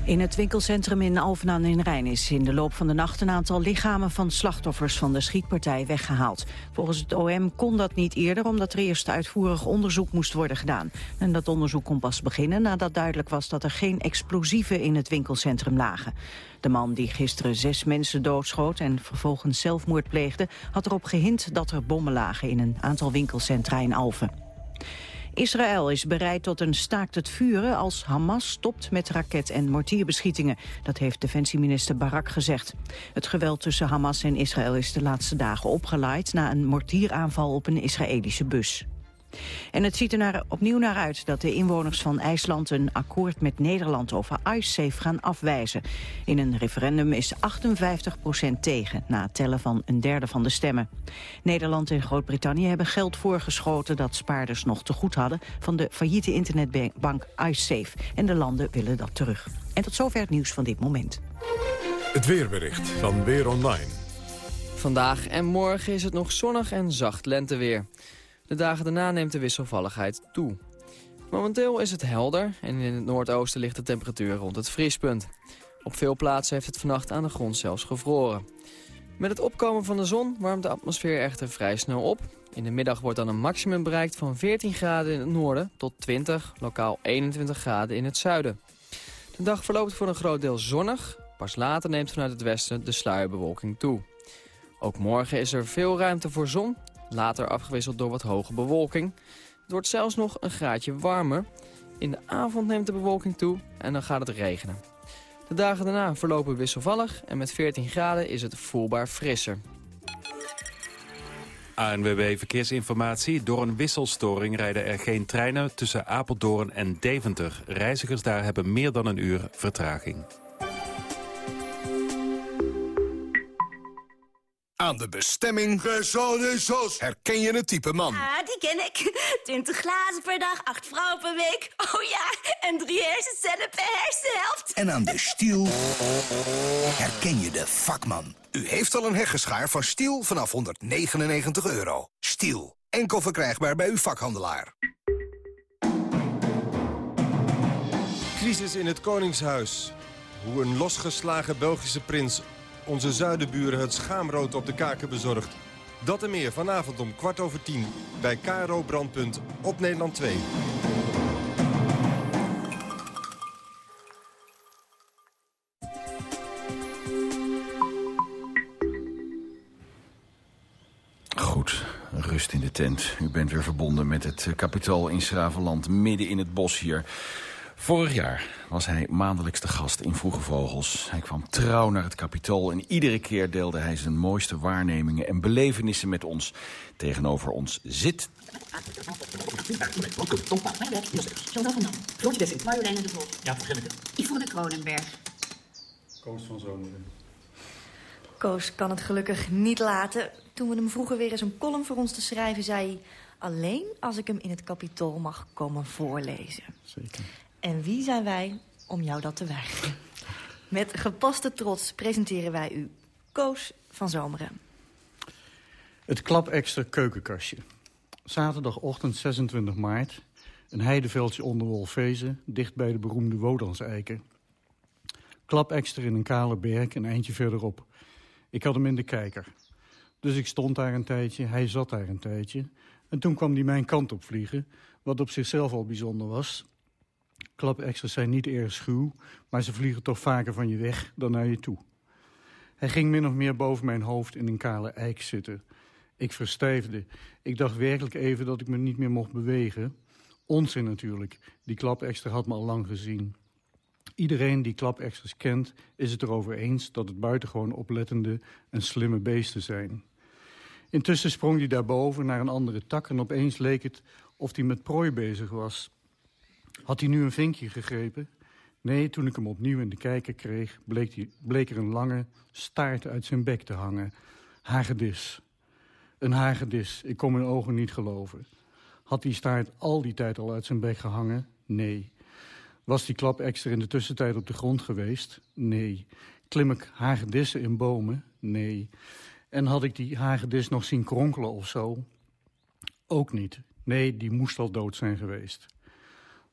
In het winkelcentrum in Alphen aan den Rijn is in de loop van de nacht een aantal lichamen van slachtoffers van de schietpartij weggehaald. Volgens het OM kon dat niet eerder omdat er eerst uitvoerig onderzoek moest worden gedaan. En dat onderzoek kon pas beginnen nadat duidelijk was dat er geen explosieven in het winkelcentrum lagen. De man die gisteren zes mensen doodschoot en vervolgens zelfmoord pleegde had erop gehind dat er bommen lagen in een aantal winkelcentra in Alphen. Israël is bereid tot een staakt het vuren als Hamas stopt met raket- en mortierbeschietingen. Dat heeft defensieminister Barak gezegd. Het geweld tussen Hamas en Israël is de laatste dagen opgeleid... na een mortieraanval op een Israëlische bus. En het ziet er naar, opnieuw naar uit dat de inwoners van IJsland een akkoord met Nederland over IceSafe gaan afwijzen. In een referendum is 58% tegen, na het tellen van een derde van de stemmen. Nederland en Groot-Brittannië hebben geld voorgeschoten dat spaarders nog te goed hadden van de failliete internetbank IceSafe. En de landen willen dat terug. En tot zover het nieuws van dit moment. Het weerbericht van Weer Online. Vandaag en morgen is het nog zonnig en zacht lenteweer. De dagen daarna neemt de wisselvalligheid toe. Momenteel is het helder en in het noordoosten ligt de temperatuur rond het vriespunt. Op veel plaatsen heeft het vannacht aan de grond zelfs gevroren. Met het opkomen van de zon warmt de atmosfeer echter vrij snel op. In de middag wordt dan een maximum bereikt van 14 graden in het noorden tot 20, lokaal 21 graden in het zuiden. De dag verloopt voor een groot deel zonnig. Pas later neemt vanuit het westen de sluierbewolking toe. Ook morgen is er veel ruimte voor zon, later afgewisseld door wat hoge bewolking. Het wordt zelfs nog een graadje warmer. In de avond neemt de bewolking toe en dan gaat het regenen. De dagen daarna verlopen wisselvallig en met 14 graden is het voelbaar frisser. ANWB Verkeersinformatie. Door een wisselstoring rijden er geen treinen tussen Apeldoorn en Deventer. Reizigers daar hebben meer dan een uur vertraging. Aan de bestemming... Herken je het type man? Ah, die ken ik. 20 glazen per dag, 8 vrouwen per week. Oh ja, en drie hersencellen per hersenhelft. En aan de stiel herken je de vakman. U heeft al een heggeschaar van Stiel vanaf 199 euro. Stiel, enkel verkrijgbaar bij uw vakhandelaar. Crisis in het Koningshuis. Hoe een losgeslagen Belgische prins onze zuidenburen het schaamrood op de kaken bezorgt. Dat en meer vanavond om kwart over tien bij KRO Brandpunt op Nederland 2. Goed, rust in de tent. U bent weer verbonden met het kapitaal in Schravenland, midden in het bos hier. Vorig jaar was hij maandelijks de gast in Vroege Vogels. Hij kwam trouw naar het kapitool en iedere keer deelde hij zijn mooiste waarnemingen en belevenissen met ons. Tegenover ons zit... Ja. Yvonne Kronenberg. Koos van Zomeren. Koos kan het gelukkig niet laten. Toen we hem vroegen weer eens een column voor ons te schrijven... zei hij, alleen als ik hem in het kapitool mag komen voorlezen. Zeker. En wie zijn wij om jou dat te weigeren? Met gepaste trots presenteren wij u Koos van Zomeren. Het klapextra keukenkastje. Zaterdagochtend 26 maart. Een heideveldje onder Wolfezen, dicht bij de beroemde Wodanseiken. Klapextra in een kale berg, een eindje verderop. Ik had hem in de kijker. Dus ik stond daar een tijdje, hij zat daar een tijdje. En toen kwam hij mijn kant op vliegen, wat op zichzelf al bijzonder was. Klapextras zijn niet erg schuw, maar ze vliegen toch vaker van je weg dan naar je toe. Hij ging min of meer boven mijn hoofd in een kale eik zitten. Ik verstijfde. Ik dacht werkelijk even dat ik me niet meer mocht bewegen. Onzin natuurlijk. Die klapextra had me al lang gezien. Iedereen die klapextras kent is het erover eens dat het buitengewoon oplettende en slimme beesten zijn. Intussen sprong hij daarboven naar een andere tak en opeens leek het of hij met prooi bezig was. Had hij nu een vinkje gegrepen? Nee, toen ik hem opnieuw in de kijker kreeg... bleek, die, bleek er een lange staart uit zijn bek te hangen. Hagedis. Een hagedis. Ik kon mijn ogen niet geloven. Had die staart al die tijd al uit zijn bek gehangen? Nee. Was die klap extra in de tussentijd op de grond geweest? Nee. Klim ik hagedissen in bomen? Nee. En had ik die hagedis nog zien kronkelen of zo? Ook niet. Nee, die moest al dood zijn geweest.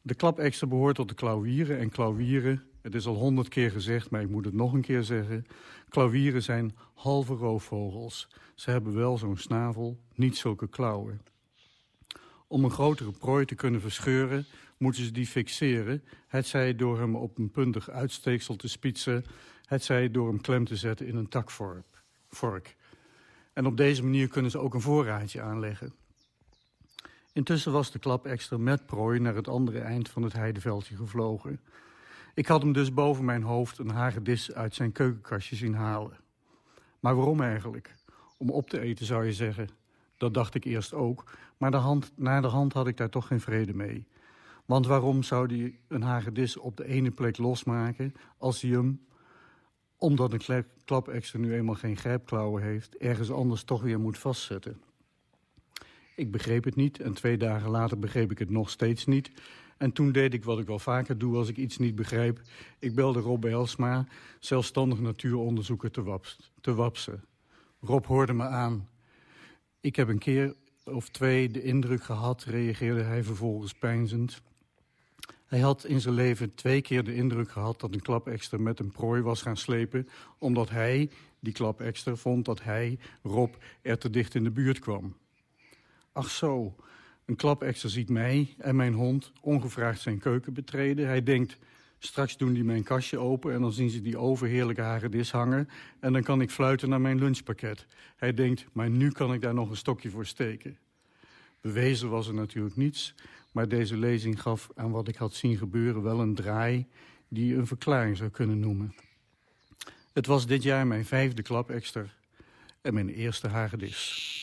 De klapextra behoort tot de klauwieren en klauwieren... het is al honderd keer gezegd, maar ik moet het nog een keer zeggen... klauwieren zijn halve roofvogels. Ze hebben wel zo'n snavel, niet zulke klauwen. Om een grotere prooi te kunnen verscheuren, moeten ze die fixeren... het zij door hem op een puntig uitsteeksel te spitsen... het zij door hem klem te zetten in een takvork. En op deze manier kunnen ze ook een voorraadje aanleggen. Intussen was de klap extra met prooi naar het andere eind van het heideveldje gevlogen. Ik had hem dus boven mijn hoofd een hagedis uit zijn keukenkastje zien halen. Maar waarom eigenlijk? Om op te eten zou je zeggen. Dat dacht ik eerst ook, maar de hand, naar de hand had ik daar toch geen vrede mee. Want waarom zou hij een hagedis op de ene plek losmaken... als hij hem, omdat een klap extra nu eenmaal geen grijpklauwen heeft... ergens anders toch weer moet vastzetten? Ik begreep het niet en twee dagen later begreep ik het nog steeds niet. En toen deed ik wat ik wel vaker doe als ik iets niet begrijp. Ik belde Rob Elsma, zelfstandig natuuronderzoeker te, te Wapsen. Rob hoorde me aan. Ik heb een keer of twee de indruk gehad, reageerde hij vervolgens peinzend. Hij had in zijn leven twee keer de indruk gehad dat een klapekster met een prooi was gaan slepen... omdat hij, die klapekster, vond dat hij, Rob, er te dicht in de buurt kwam. Ach zo, een klapekster ziet mij en mijn hond ongevraagd zijn keuken betreden. Hij denkt, straks doen die mijn kastje open en dan zien ze die overheerlijke hagedis hangen... en dan kan ik fluiten naar mijn lunchpakket. Hij denkt, maar nu kan ik daar nog een stokje voor steken. Bewezen was er natuurlijk niets, maar deze lezing gaf aan wat ik had zien gebeuren wel een draai die je een verklaring zou kunnen noemen. Het was dit jaar mijn vijfde klapekster en mijn eerste hagedis.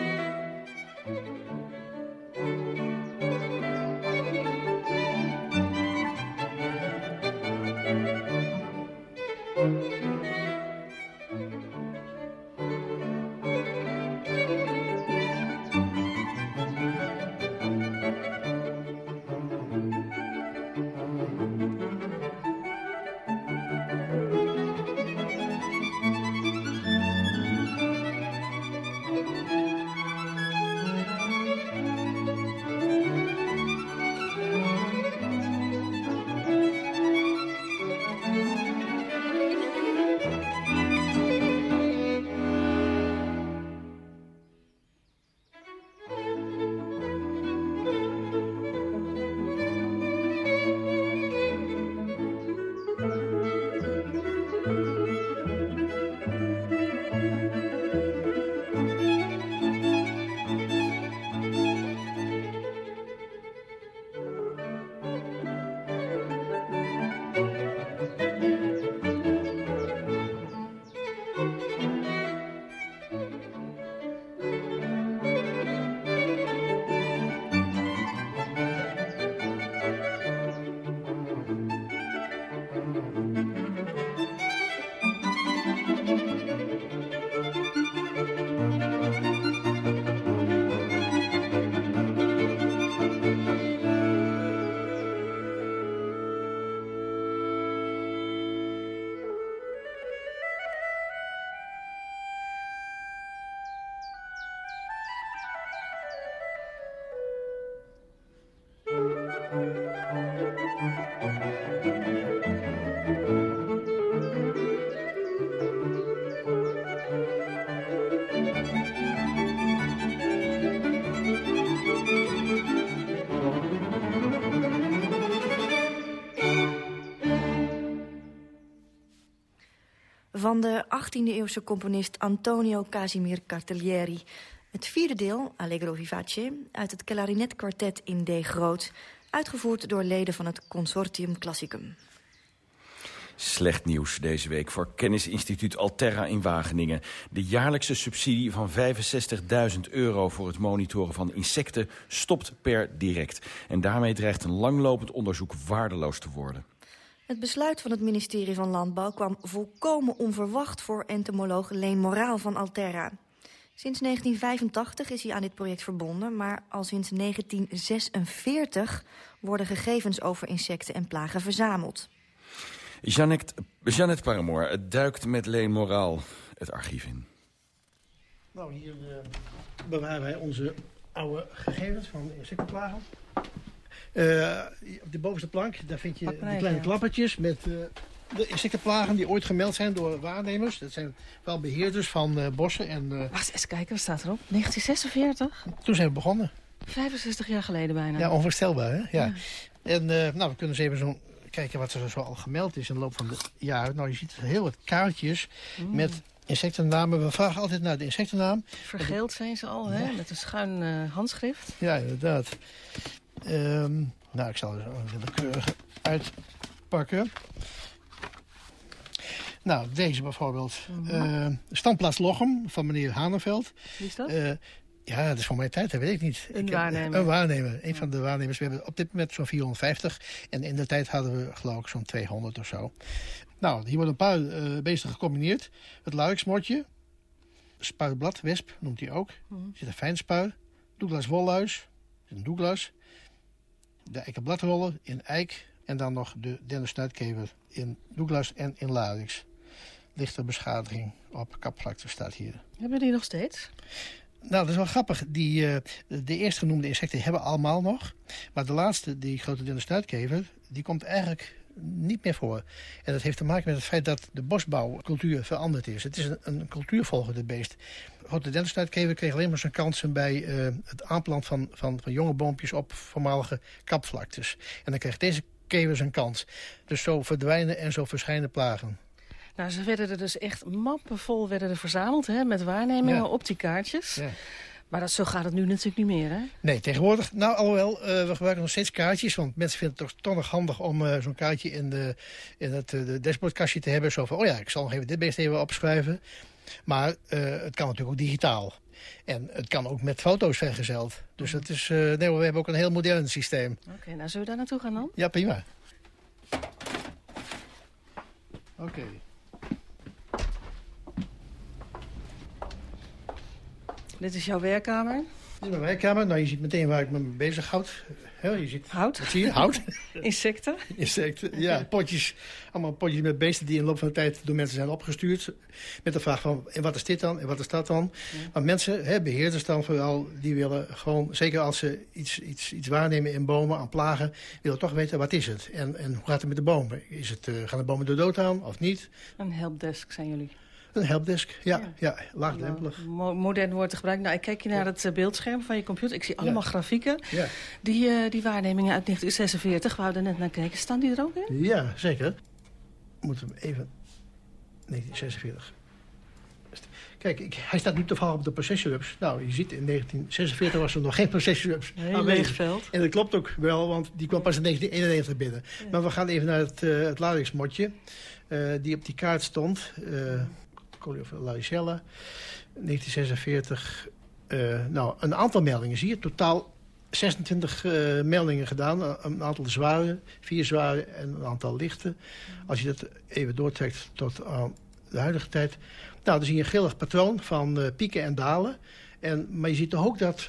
van de 18e-eeuwse componist Antonio Casimir Cartaglieri. Het vierde deel, Allegro Vivace, uit het clarinetkwartet in D groot... uitgevoerd door leden van het Consortium Classicum. Slecht nieuws deze week voor kennisinstituut Alterra in Wageningen. De jaarlijkse subsidie van 65.000 euro voor het monitoren van insecten stopt per direct. En daarmee dreigt een langlopend onderzoek waardeloos te worden. Het besluit van het ministerie van Landbouw kwam volkomen onverwacht voor entomoloog Leen Moraal van Alterra. Sinds 1985 is hij aan dit project verbonden, maar al sinds 1946 worden gegevens over insecten en plagen verzameld. Jeannette, Jeannette Paramoor duikt met Leen Moraal het archief in. Nou, hier uh, bewaren wij onze oude gegevens van de insectenplagen. Uh, op de bovenste plank, daar vind je de kleine klappertjes met uh, de insectenplagen die ooit gemeld zijn door waarnemers. Dat zijn wel beheerders van uh, bossen. En, Wacht eens kijken, wat staat erop? 1946? Toen zijn we begonnen. 65 jaar geleden bijna. Ja, onvoorstelbaar hè? Ja. ja. En nou, we kunnen eens even zo kijken wat er zo al gemeld is in de loop van het jaar. Nou, je ziet heel wat kaartjes mm. met insectennamen. We vragen altijd naar de insectennaam. Vergeeld zijn ze al, hè? Met een schuin handschrift. Ja, inderdaad. Um, nou, ik zal er zo willekeurig uitpakken. Nou, deze bijvoorbeeld. Mm -hmm. uh, Standplaats Lochem van meneer Haneveld. Wie is dat? Uh, Ja, dat is voor mijn tijd, dat weet ik niet. Een ik waarnemer. Een waarnemer, een van de waarnemers. We hebben op dit moment zo'n 450. En in de tijd hadden we geloof ik zo'n 200 of zo. Nou, hier worden een paar uh, beesten gecombineerd. Het luiksmotje, spuitblad, wesp noemt hij ook. Mhm. Er zit een fijnspuit. Douglas wolluis, een Douglas. De eikenbladroller in eik. En dan nog de dennensnuitkever in Douglas en in larix. Lichte beschadiging op kapvlakte staat hier. Hebben die nog steeds? Nou, dat is wel grappig. Die, uh, de eerst genoemde insecten hebben allemaal nog. Maar de laatste, die grote dennensnuitkever, die komt eigenlijk niet meer voor. En dat heeft te maken met het feit dat de bosbouwcultuur veranderd is. Het is een, een cultuurvolgende beest. Grote dennensnuitkever kreeg alleen maar zijn kansen bij uh, het aanplant van, van, van jonge boompjes op voormalige kapvlaktes. En dan kreeg deze kever zijn kans. Dus zo verdwijnen en zo verschijnen plagen. Nou, ze werden er dus echt mappenvol werden er verzameld hè, met waarnemingen ja. op die kaartjes. Ja. Maar dat, zo gaat het nu natuurlijk niet meer, hè? Nee, tegenwoordig, nou alhoewel, uh, we gebruiken nog steeds kaartjes. Want mensen vinden het toch, toch nog handig om uh, zo'n kaartje in, de, in het uh, de dashboardkastje te hebben. Zo van, oh ja, ik zal nog even dit beest even opschrijven. Maar het kan natuurlijk ook digitaal. En het kan ook met foto's vergezeld. Dus het is, nee, we hebben ook een heel modern systeem. Oké, okay, nou zullen we daar naartoe gaan dan? Ja, prima. Oké. Okay. Dit is jouw werkkamer? Dit is mijn werkkamer. Nou, je ziet meteen waar ik me mee bezig houd. Je ziet, Hout? Wat zie je? Hout. Insecten? Insecten, ja. Potjes. Allemaal potjes met beesten die in de loop van de tijd door mensen zijn opgestuurd. Met de vraag van, en wat is dit dan? En wat is dat dan? Ja. Maar mensen, hè, beheerders dan vooral, die willen gewoon... Zeker als ze iets, iets, iets waarnemen in bomen, aan plagen... willen toch weten, wat is het? En, en hoe gaat het met de bomen? Is het, uh, gaan de bomen de dood aan of niet? Een helpdesk zijn jullie. Een helpdesk, ja, ja. ja laagdrempelig. Mo modern woord te gebruiken. Nou, ik kijk je naar het beeldscherm van je computer. Ik zie allemaal ja. grafieken. Die, uh, die waarnemingen uit 1946, we hadden net naar kijken. Staan die er ook in? Ja, zeker. Moeten we even... 1946. Kijk, ik, hij staat nu toevallig op de processorhubs. Nou, je ziet, in 1946 was er nog geen leeg veld. En dat klopt ook wel, want die kwam pas in 1991 binnen. Maar we gaan even naar het, uh, het ladingsmotje. Uh, die op die kaart stond... Uh, of Laricella, 1946. Uh, nou, een aantal meldingen zie je. Totaal 26 uh, meldingen gedaan. Een aantal zware, vier zware en een aantal lichte. Als je dat even doortrekt tot de huidige tijd. Nou, dan zie je een grillig patroon van pieken en dalen. En, maar je ziet toch ook dat,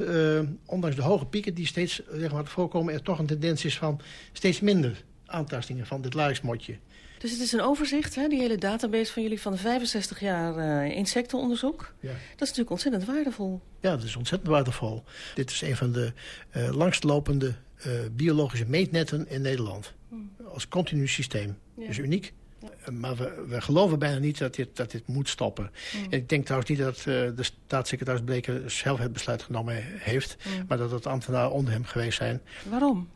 ondanks de hoge pieken die steeds regelmatig voorkomen... er toch een tendens is van steeds minder aantastingen van dit laringsmotje. Dus het is een overzicht, hè, die hele database van jullie van 65 jaar uh, insectenonderzoek. Ja. Dat is natuurlijk ontzettend waardevol. Ja, dat is ontzettend waardevol. Dit is een van de uh, langstlopende uh, biologische meetnetten in Nederland. Hmm. Als continu systeem. Ja. Is uniek. Maar we, we, geloven bijna niet dat dit, dat dit moet stoppen. Mm. En ik denk trouwens niet dat uh, de staatssecretaris Bleker zelf het besluit genomen heeft... Mm. maar dat het ambtenaren onder hem geweest zijn. Waarom?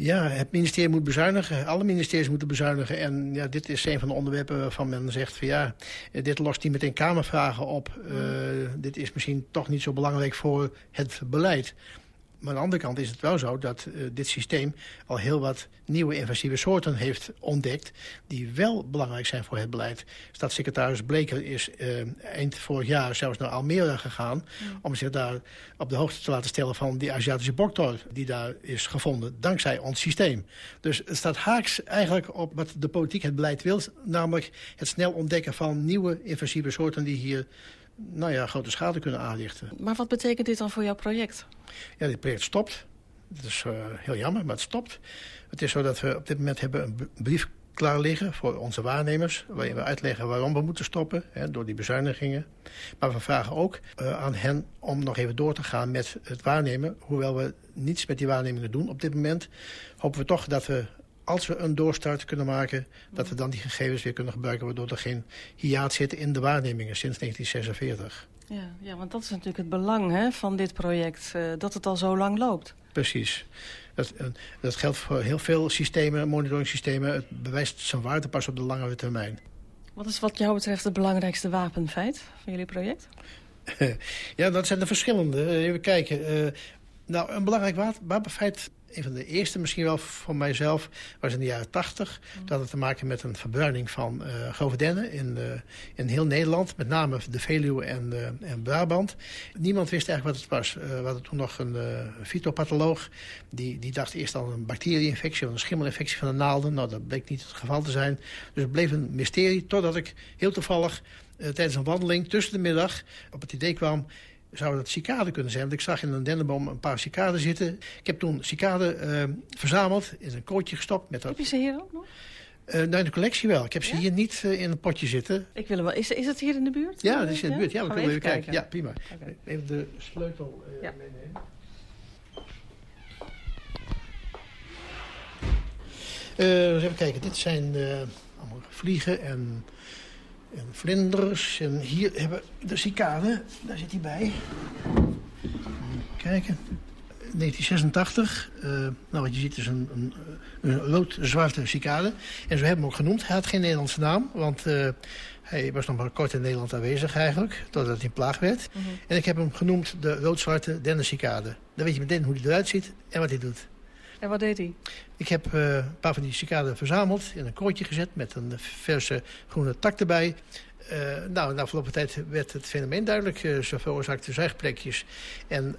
Ja, het ministerie moet bezuinigen. Alle ministeries moeten bezuinigen. En ja, dit is een van de onderwerpen waarvan men zegt van ja, dit lost niet meteen kamervragen op. Uh, dit is misschien toch niet zo belangrijk voor het beleid. Maar aan de andere kant is het wel zo dat uh, dit systeem al heel wat nieuwe invasieve soorten heeft ontdekt... die wel belangrijk zijn voor het beleid. Staatssecretaris Bleker is uh, eind vorig jaar zelfs naar Almere gegaan... Om zich daar op de hoogte te laten stellen van die Aziatische boktor... die daar is gevonden, dankzij ons systeem. Dus het staat haaks eigenlijk op wat de politiek het beleid wil... namelijk het snel ontdekken van nieuwe invasieve soorten die hier nou ja, grote schade kunnen aanrichten. Maar wat betekent dit dan voor jouw project? Ja, dit project stopt. Dat is uh, heel jammer, maar het stopt. Het is zo dat we op dit moment hebben een brief klaar liggen voor onze waarnemers... waarin we uitleggen waarom we moeten stoppen, hè, door die bezuinigingen. Maar we vragen ook uh, aan hen om nog even door te gaan met het waarnemen. Hoewel we niets met die waarnemingen doen op dit moment... hopen we toch dat we als we een doorstart kunnen maken... dat we dan die gegevens weer kunnen gebruiken... waardoor er geen hiaat zit in de waarnemingen sinds 1946. Ja, ja want dat is natuurlijk het belang hè, van dit project. Uh, dat het al zo lang loopt. Precies. Dat, dat geldt voor heel veel systemen, monitoringsystemen. Het bewijst zijn waarde pas op de langere termijn. Wat is wat jou betreft het belangrijkste wapenfeit van jullie project? ja, dat zijn de verschillende. Even kijken. Uh, nou, een belangrijk wapenfeit een van de eerste misschien wel voor mijzelf was in de jaren tachtig. Dat had te maken met een verbruining van uh, goverdennen in, uh, in heel Nederland. Met name de Veluwe en, uh, en Brabant. Niemand wist eigenlijk wat het was. we hadden toen nog een fytopatholoog. Die, die dacht eerst al een bacterieinfectie of een schimmelinfectie van de naalden. Nou, dat bleek niet het geval te zijn. Dus het bleef een mysterie totdat ik heel toevallig... tijdens een wandeling tussen de middag op het idee kwam zou dat cicaden kunnen zijn. Want ik zag in een dennenboom een paar cicaden zitten. Ik heb toen cicaden uh, verzameld, in een kootje gestopt. Met dat... Heb je ze hier ook nog? Uh, nou, in de collectie wel. Ik heb ze hier niet uh, in een potje zitten. Ik wil wel. Is, is het hier in de buurt? Ja, dat is in de buurt. Ja, we kunnen even kijken. kijken. Ja, prima. Okay. Even de sleutel uh, ja. meenemen. Even kijken. Dit zijn allemaal vliegen en en vlinders. En hier hebben we de cicade. Daar zit hij bij. Kijken. 1986. Uh, nou, wat je ziet is een, een, een loodzwarte cicade. En zo hebben we hem ook genoemd. Hij had geen Nederlandse naam, want uh, hij was nog maar kort in Nederland aanwezig eigenlijk. Totdat hij plaag werd. Mm -hmm. En ik heb hem genoemd de loodzwarte dennencicade. Dan weet je meteen hoe hij eruit ziet en wat hij doet. En wat deed hij? Ik heb uh, een paar van die cicaden verzameld, in een koordje gezet met een verse groene tak erbij. Uh, nou, na afgelopen tijd werd het fenomeen duidelijk. Uh, ze veroorzaakten zuigplekjes. En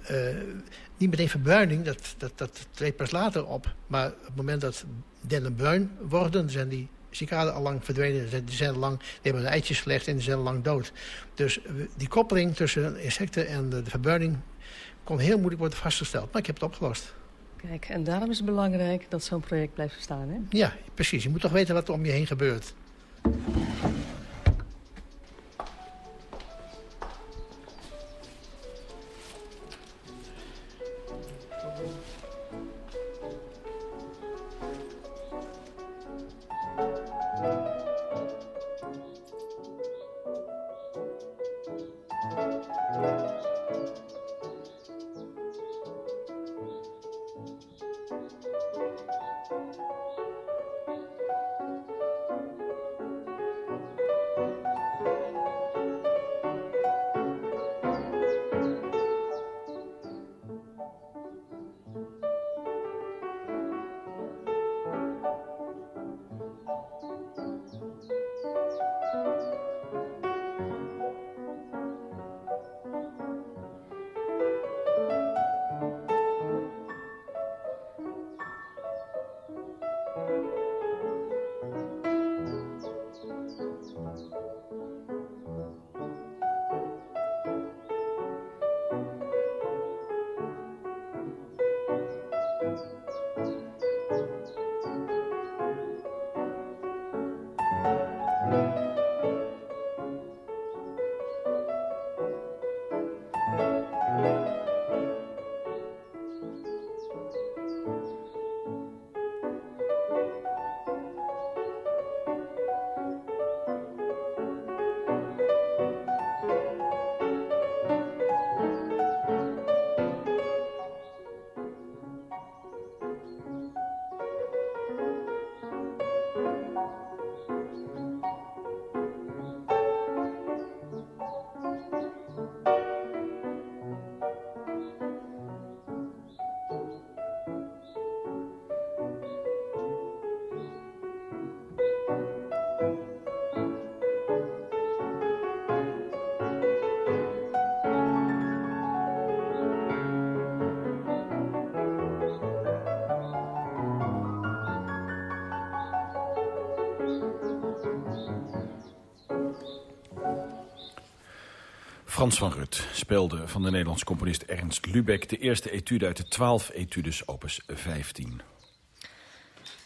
niet meteen verbruining, dat, dat, dat treedt pas later op. Maar op het moment dat dennen bruin worden, zijn die cicaden al lang verdwenen. Die, zijn lang, die hebben hun eitjes gelegd en die zijn lang dood. Dus die koppeling tussen insecten en de, de kon heel moeilijk worden vastgesteld. Maar ik heb het opgelost. Kijk, en daarom is het belangrijk dat zo'n project blijft bestaan, hè? Ja, precies. Je moet toch weten wat er om je heen gebeurt. Frans van Rut speelde van de Nederlandse componist Ernst Lübeck... de eerste etude uit de twaalf etudes opus 15.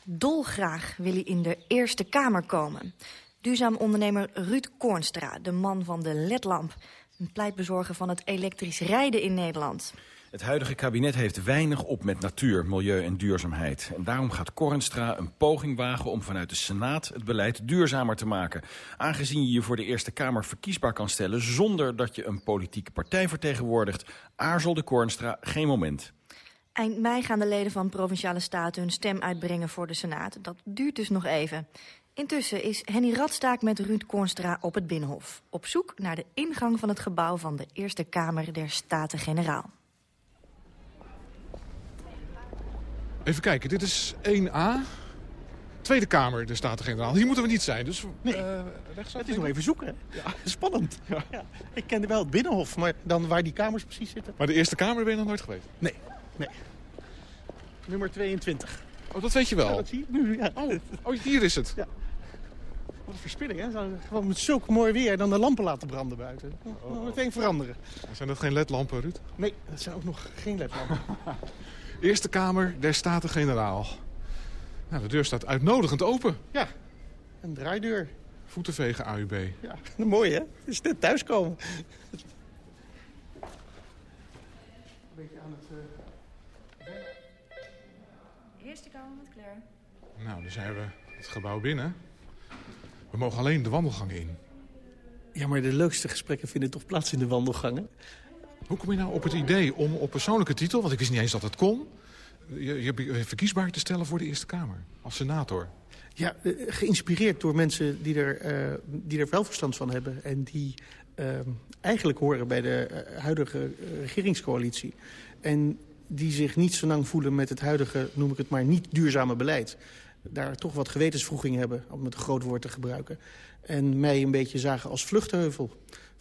Dolgraag wil hij in de Eerste Kamer komen. Duurzaam ondernemer Ruud Koornstra, de man van de ledlamp... een pleitbezorger van het elektrisch rijden in Nederland. Het huidige kabinet heeft weinig op met natuur, milieu en duurzaamheid. En daarom gaat Kornstra een poging wagen om vanuit de Senaat het beleid duurzamer te maken. Aangezien je je voor de Eerste Kamer verkiesbaar kan stellen zonder dat je een politieke partij vertegenwoordigt, aarzelde Kornstra geen moment. Eind mei gaan de leden van Provinciale Staten hun stem uitbrengen voor de Senaat. Dat duurt dus nog even. Intussen is Henny Radstaak met Ruud Kornstra op het Binnenhof. Op zoek naar de ingang van het gebouw van de Eerste Kamer der Staten-Generaal. Even kijken, dit is 1A. Tweede Kamer, de Staten-Generaal. Hier moeten we niet zijn, dus nee. Uh, Het is nog even zoeken? Ja, spannend. Ja. ja. Ik kende wel het Binnenhof, maar dan waar die kamers precies zitten. Maar de Eerste Kamer ben je nog nooit geweest? Nee, nee. Nummer 22. Oh, dat weet je wel? Ja, dat zie ik nu, ja. Oh, oh hier is het. Ja. Wat een verspilling, hè? Gewoon met zulk mooi weer dan de lampen laten branden buiten. Oh. Meteen veranderen. Zijn dat geen ledlampen, Ruud? Nee, dat zijn ook nog geen ledlampen. Eerste Kamer der Staten-Generaal. Nou, de deur staat uitnodigend open. Ja, een draaideur. Voetenvegen AUB. Ja, mooi hè? Het is net thuiskomen. Een beetje aan het... Uh... Eerste kamer met Claire. Nou, dan zijn we het gebouw binnen. We mogen alleen de wandelgang in. Ja, maar de leukste gesprekken vinden toch plaats in de wandelgangen? Hoe kom je nou op het idee om op persoonlijke titel... want ik wist niet eens dat het kon... je, je verkiesbaar te stellen voor de Eerste Kamer als senator? Ja, eh, geïnspireerd door mensen die er, uh, die er wel verstand van hebben... en die uh, eigenlijk horen bij de huidige regeringscoalitie... en die zich niet zo lang voelen met het huidige, noem ik het maar, niet duurzame beleid daar toch wat gewetensvroeging hebben, om het groot woord te gebruiken. En mij een beetje zagen als vluchtheuvel.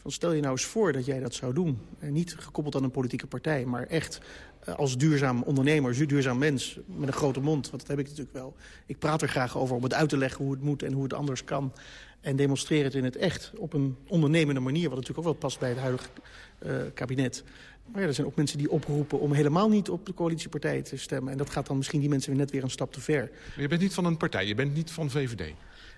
Van stel je nou eens voor dat jij dat zou doen. En niet gekoppeld aan een politieke partij, maar echt eh, als duurzaam ondernemer, duurzaam mens met een grote mond. Want dat heb ik natuurlijk wel. Ik praat er graag over om het uit te leggen hoe het moet en hoe het anders kan. En demonstreer het in het echt op een ondernemende manier. Wat natuurlijk ook wel past bij het huidige uh, kabinet. Maar ja, er zijn ook mensen die oproepen om helemaal niet op de coalitiepartijen te stemmen. En dat gaat dan misschien die mensen weer net weer een stap te ver. Maar je bent niet van een partij, je bent niet van VVD?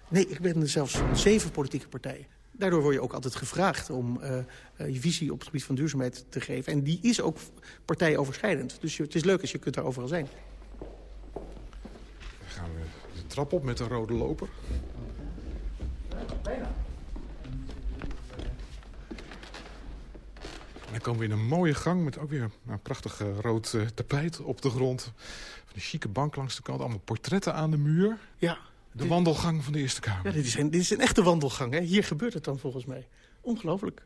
Nee, ik ben zelfs van zeven politieke partijen. Daardoor word je ook altijd gevraagd om uh, uh, je visie op het gebied van duurzaamheid te geven. En die is ook partijoverschrijdend. Dus je, het is leuk als je kunt daar overal zijn. Dan gaan we de trap op met een rode loper. Bijna. dan komen we in een mooie gang met ook weer een prachtig uh, rood uh, tapijt op de grond. Van een chique bank langs de kant, allemaal portretten aan de muur. Ja. De wandelgang van de Eerste Kamer. Ja, dit is een, dit is een echte wandelgang. Hè? Hier gebeurt het dan volgens mij. Ongelooflijk.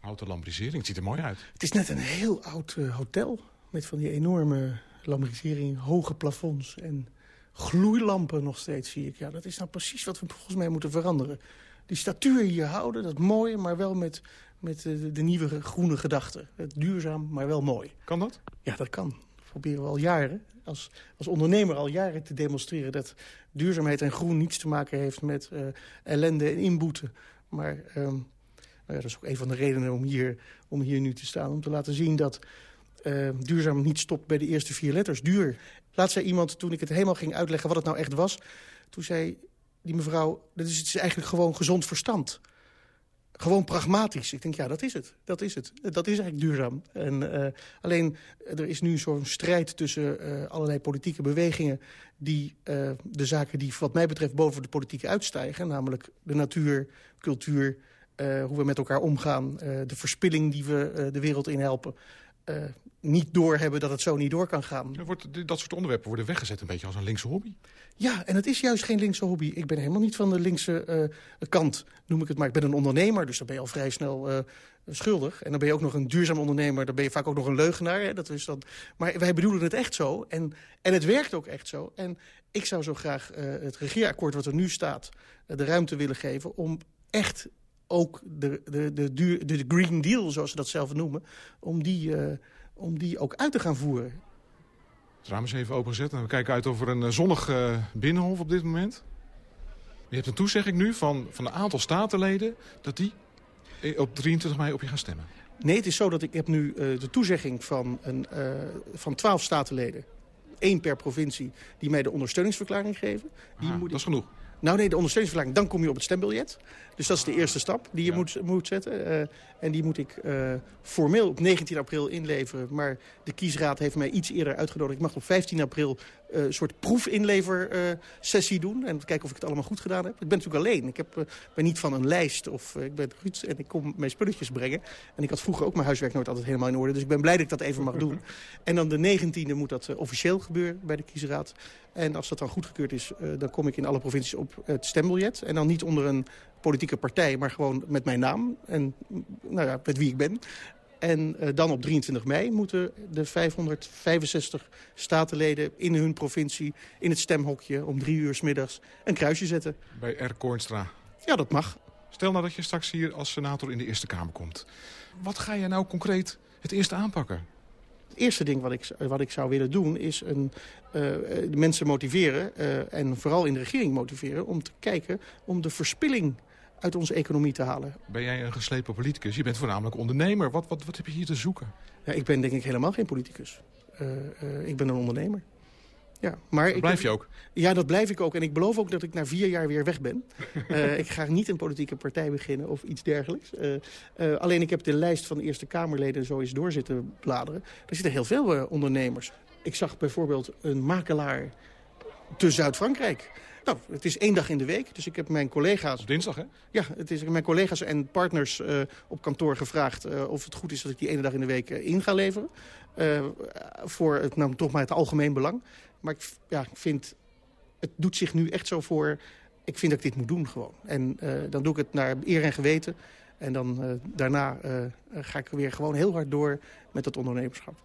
Oude lambrisering, het ziet er mooi uit. Het is net een heel oud uh, hotel. Met van die enorme lambrisering, hoge plafonds en gloeilampen nog steeds, zie ik. Ja, dat is nou precies wat we volgens mij moeten veranderen. Die statuur hier houden, dat mooie, maar wel met met de, de nieuwe groene gedachten. Duurzaam, maar wel mooi. Kan dat? Ja, dat kan. Dat proberen we al jaren, als, als ondernemer al jaren te demonstreren... dat duurzaamheid en groen niets te maken heeft met uh, ellende en inboeten. Maar um, nou ja, dat is ook een van de redenen om hier, om hier nu te staan. Om te laten zien dat uh, duurzaam niet stopt bij de eerste vier letters. Duur. Laat zei iemand, toen ik het helemaal ging uitleggen wat het nou echt was... toen zei die mevrouw, dat is, het is eigenlijk gewoon gezond verstand... Gewoon pragmatisch. Ik denk, ja, dat is het. Dat is het. Dat is eigenlijk duurzaam. En, uh, alleen, er is nu zo'n strijd tussen uh, allerlei politieke bewegingen... die uh, de zaken die wat mij betreft boven de politiek uitstijgen... namelijk de natuur, cultuur, hoe we met elkaar omgaan... de verspilling die we de wereld in helpen... Uh, niet doorhebben dat het zo niet door kan gaan. Wordt, dat soort onderwerpen worden weggezet een beetje als een linkse hobby? Ja, en het is juist geen linkse hobby. Ik ben helemaal niet van de linkse uh, kant, noem ik het maar. Ik ben een ondernemer, dus dan ben je al vrij snel uh, schuldig. En dan ben je ook nog een duurzaam ondernemer. Dan ben je vaak ook nog een leugenaar. Hè? Dat is dan... Maar wij bedoelen het echt zo. En, en het werkt ook echt zo. En ik zou zo graag het regeerakkoord wat er nu staat... de ruimte willen geven om echt ook de, de, de, de, de Green Deal, zoals ze dat zelf noemen... om die, uh, om die ook uit te gaan voeren. Het raam is even opengezet en we kijken uit over een zonnig uh, binnenhof op dit moment. Je hebt een toezegging nu van, van een aantal statenleden... dat die op 23 mei op je gaan stemmen. Nee, het is zo dat ik heb nu uh, de toezegging van, een, van 12 statenleden... één per provincie, die mij de ondersteuningsverklaring geven. Die moet dat is genoeg. Nou nee, de ondersteuningsverklaring, dan kom je op het stembiljet. Dus dat is de eerste stap die je moet, moet zetten. Uh, en die moet ik uh, formeel op 19 april inleveren. Maar de kiesraad heeft mij iets eerder uitgenodigd. Ik mag op 15 april uh, een soort proefinlever-sessie doen. En kijken of ik het allemaal goed gedaan heb. Ik ben natuurlijk alleen. Ik heb, ben niet van een lijst. Of ik ben Ruud en ik kom mijn spulletjes brengen. En ik had vroeger ook mijn huiswerk nooit altijd helemaal in orde. Dus ik ben blij dat ik dat even mag doen. En dan de 19e moet dat officieel gebeuren bij de kiesraad. En als dat dan goedgekeurd is, dan kom ik in alle provincies op het stembiljet. En dan niet onder een politieke partij, maar gewoon met mijn naam. En nou ja, met wie ik ben. En uh, dan op 23 mei moeten de 565 statenleden in hun provincie... in het stemhokje om drie uur s middags een kruisje zetten. Bij R. Koornstra. Ja, dat mag. Stel nou dat je straks hier als senator in de Eerste Kamer komt. Wat ga je nou concreet het eerste aanpakken? Het eerste ding wat ik, wat ik zou willen doen is een, uh, de mensen motiveren... Uh, en vooral in de regering motiveren om te kijken om de verspilling uit onze economie te halen. Ben jij een geslepen politicus? Je bent voornamelijk ondernemer. Wat, wat, wat heb je hier te zoeken? Ja, ik ben denk ik helemaal geen politicus. Uh, uh, ik ben een ondernemer. Ja, maar dat ik blijf je ook? Ja, dat blijf ik ook. En ik beloof ook dat ik na vier jaar weer weg ben. uh, ik ga niet een politieke partij beginnen of iets dergelijks. alleen ik heb de lijst van de Eerste Kamerleden zo eens door zitten bladeren. Er zitten heel veel ondernemers. Ik zag bijvoorbeeld een makelaar te Zuid-Frankrijk... Nou, het is één dag in de week, dus ik heb mijn collega's... Op dinsdag, hè? Ja, het is mijn collega's en partners uh, op kantoor gevraagd... Uh, of het goed is dat ik die ene dag in de week uh, in ga leveren. voor het, nou, toch maar het algemeen belang. Maar ik, ja, ik vind, het doet zich nu echt zo voor... Ik vind dat ik dit moet doen gewoon. En dan doe ik het naar eer en geweten. En dan daarna ga ik weer gewoon heel hard door met dat ondernemerschap.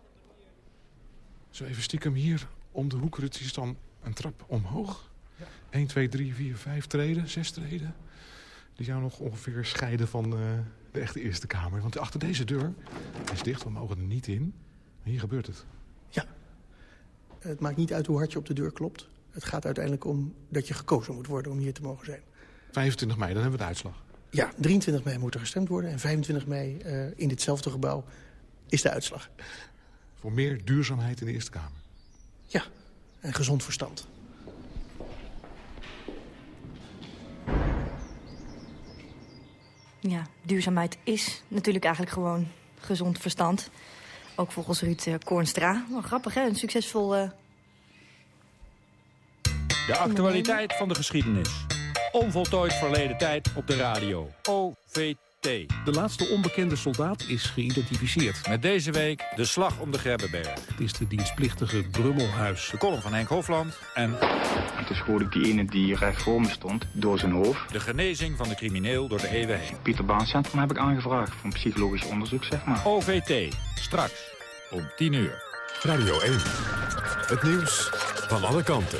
Zo even stiekem hier om de hoek, het is dan een trap omhoog... 1, 2, 3, 4, 5 treden, 6 treden. Die jou nog ongeveer scheiden van uh, de echte Eerste Kamer. Want achter deze deur is dicht, we mogen er niet in. Hier gebeurt het. Ja. Het maakt niet uit hoe hard je op de deur klopt. Het gaat uiteindelijk om dat je gekozen moet worden om hier te mogen zijn. 25 mei, dan hebben we de uitslag. Ja, 23 mei moet er gestemd worden. En 25 mei uh, in ditzelfde gebouw is de uitslag. Voor meer duurzaamheid in de Eerste Kamer. Ja, en gezond verstand. Ja, duurzaamheid is natuurlijk eigenlijk gewoon gezond verstand. Ook volgens Ruud uh, Koornstra. Grappig, hè? Een succesvol... Uh... De actualiteit van de geschiedenis. Onvoltooid verleden tijd op de radio. OVT. De laatste onbekende soldaat is geïdentificeerd. Met deze week de slag om de Grebbeberg. Het is de dienstplichtige Brummelhuis. De column van Henk Hofland en... Toen schoot ik die ene die recht voor me stond door zijn hoofd. De genezing van de crimineel door de eeuwen heen. Pieter Baan Centrum heb ik aangevraagd voor een psychologisch onderzoek, zeg maar. OVT, straks om 10 uur. Radio 1, het nieuws van alle kanten.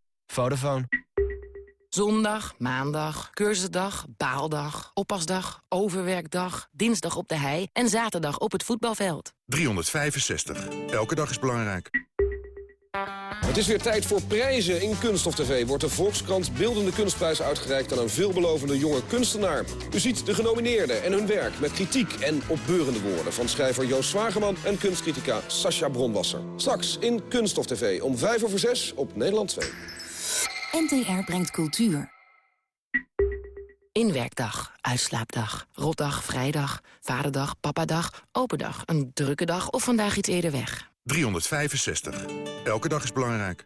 Vodafone. Zondag, maandag, cursusdag, baaldag, oppasdag, overwerkdag, dinsdag op de hei en zaterdag op het voetbalveld. 365. Elke dag is belangrijk. Het is weer tijd voor prijzen. In Kunststof TV wordt de Volkskrant Beeldende Kunstprijs uitgereikt aan een veelbelovende jonge kunstenaar. U ziet de genomineerden en hun werk met kritiek en opbeurende woorden van schrijver Joost Zwageman en kunstcritica Sascha Bronwasser. Straks in Kunststof TV om 5 over 6 op Nederland 2. NTR brengt cultuur. Inwerkdag, uitslaapdag, rotdag, vrijdag, vaderdag, papadag, open dag, een drukke dag of vandaag iets eerder weg. 365. Elke dag is belangrijk.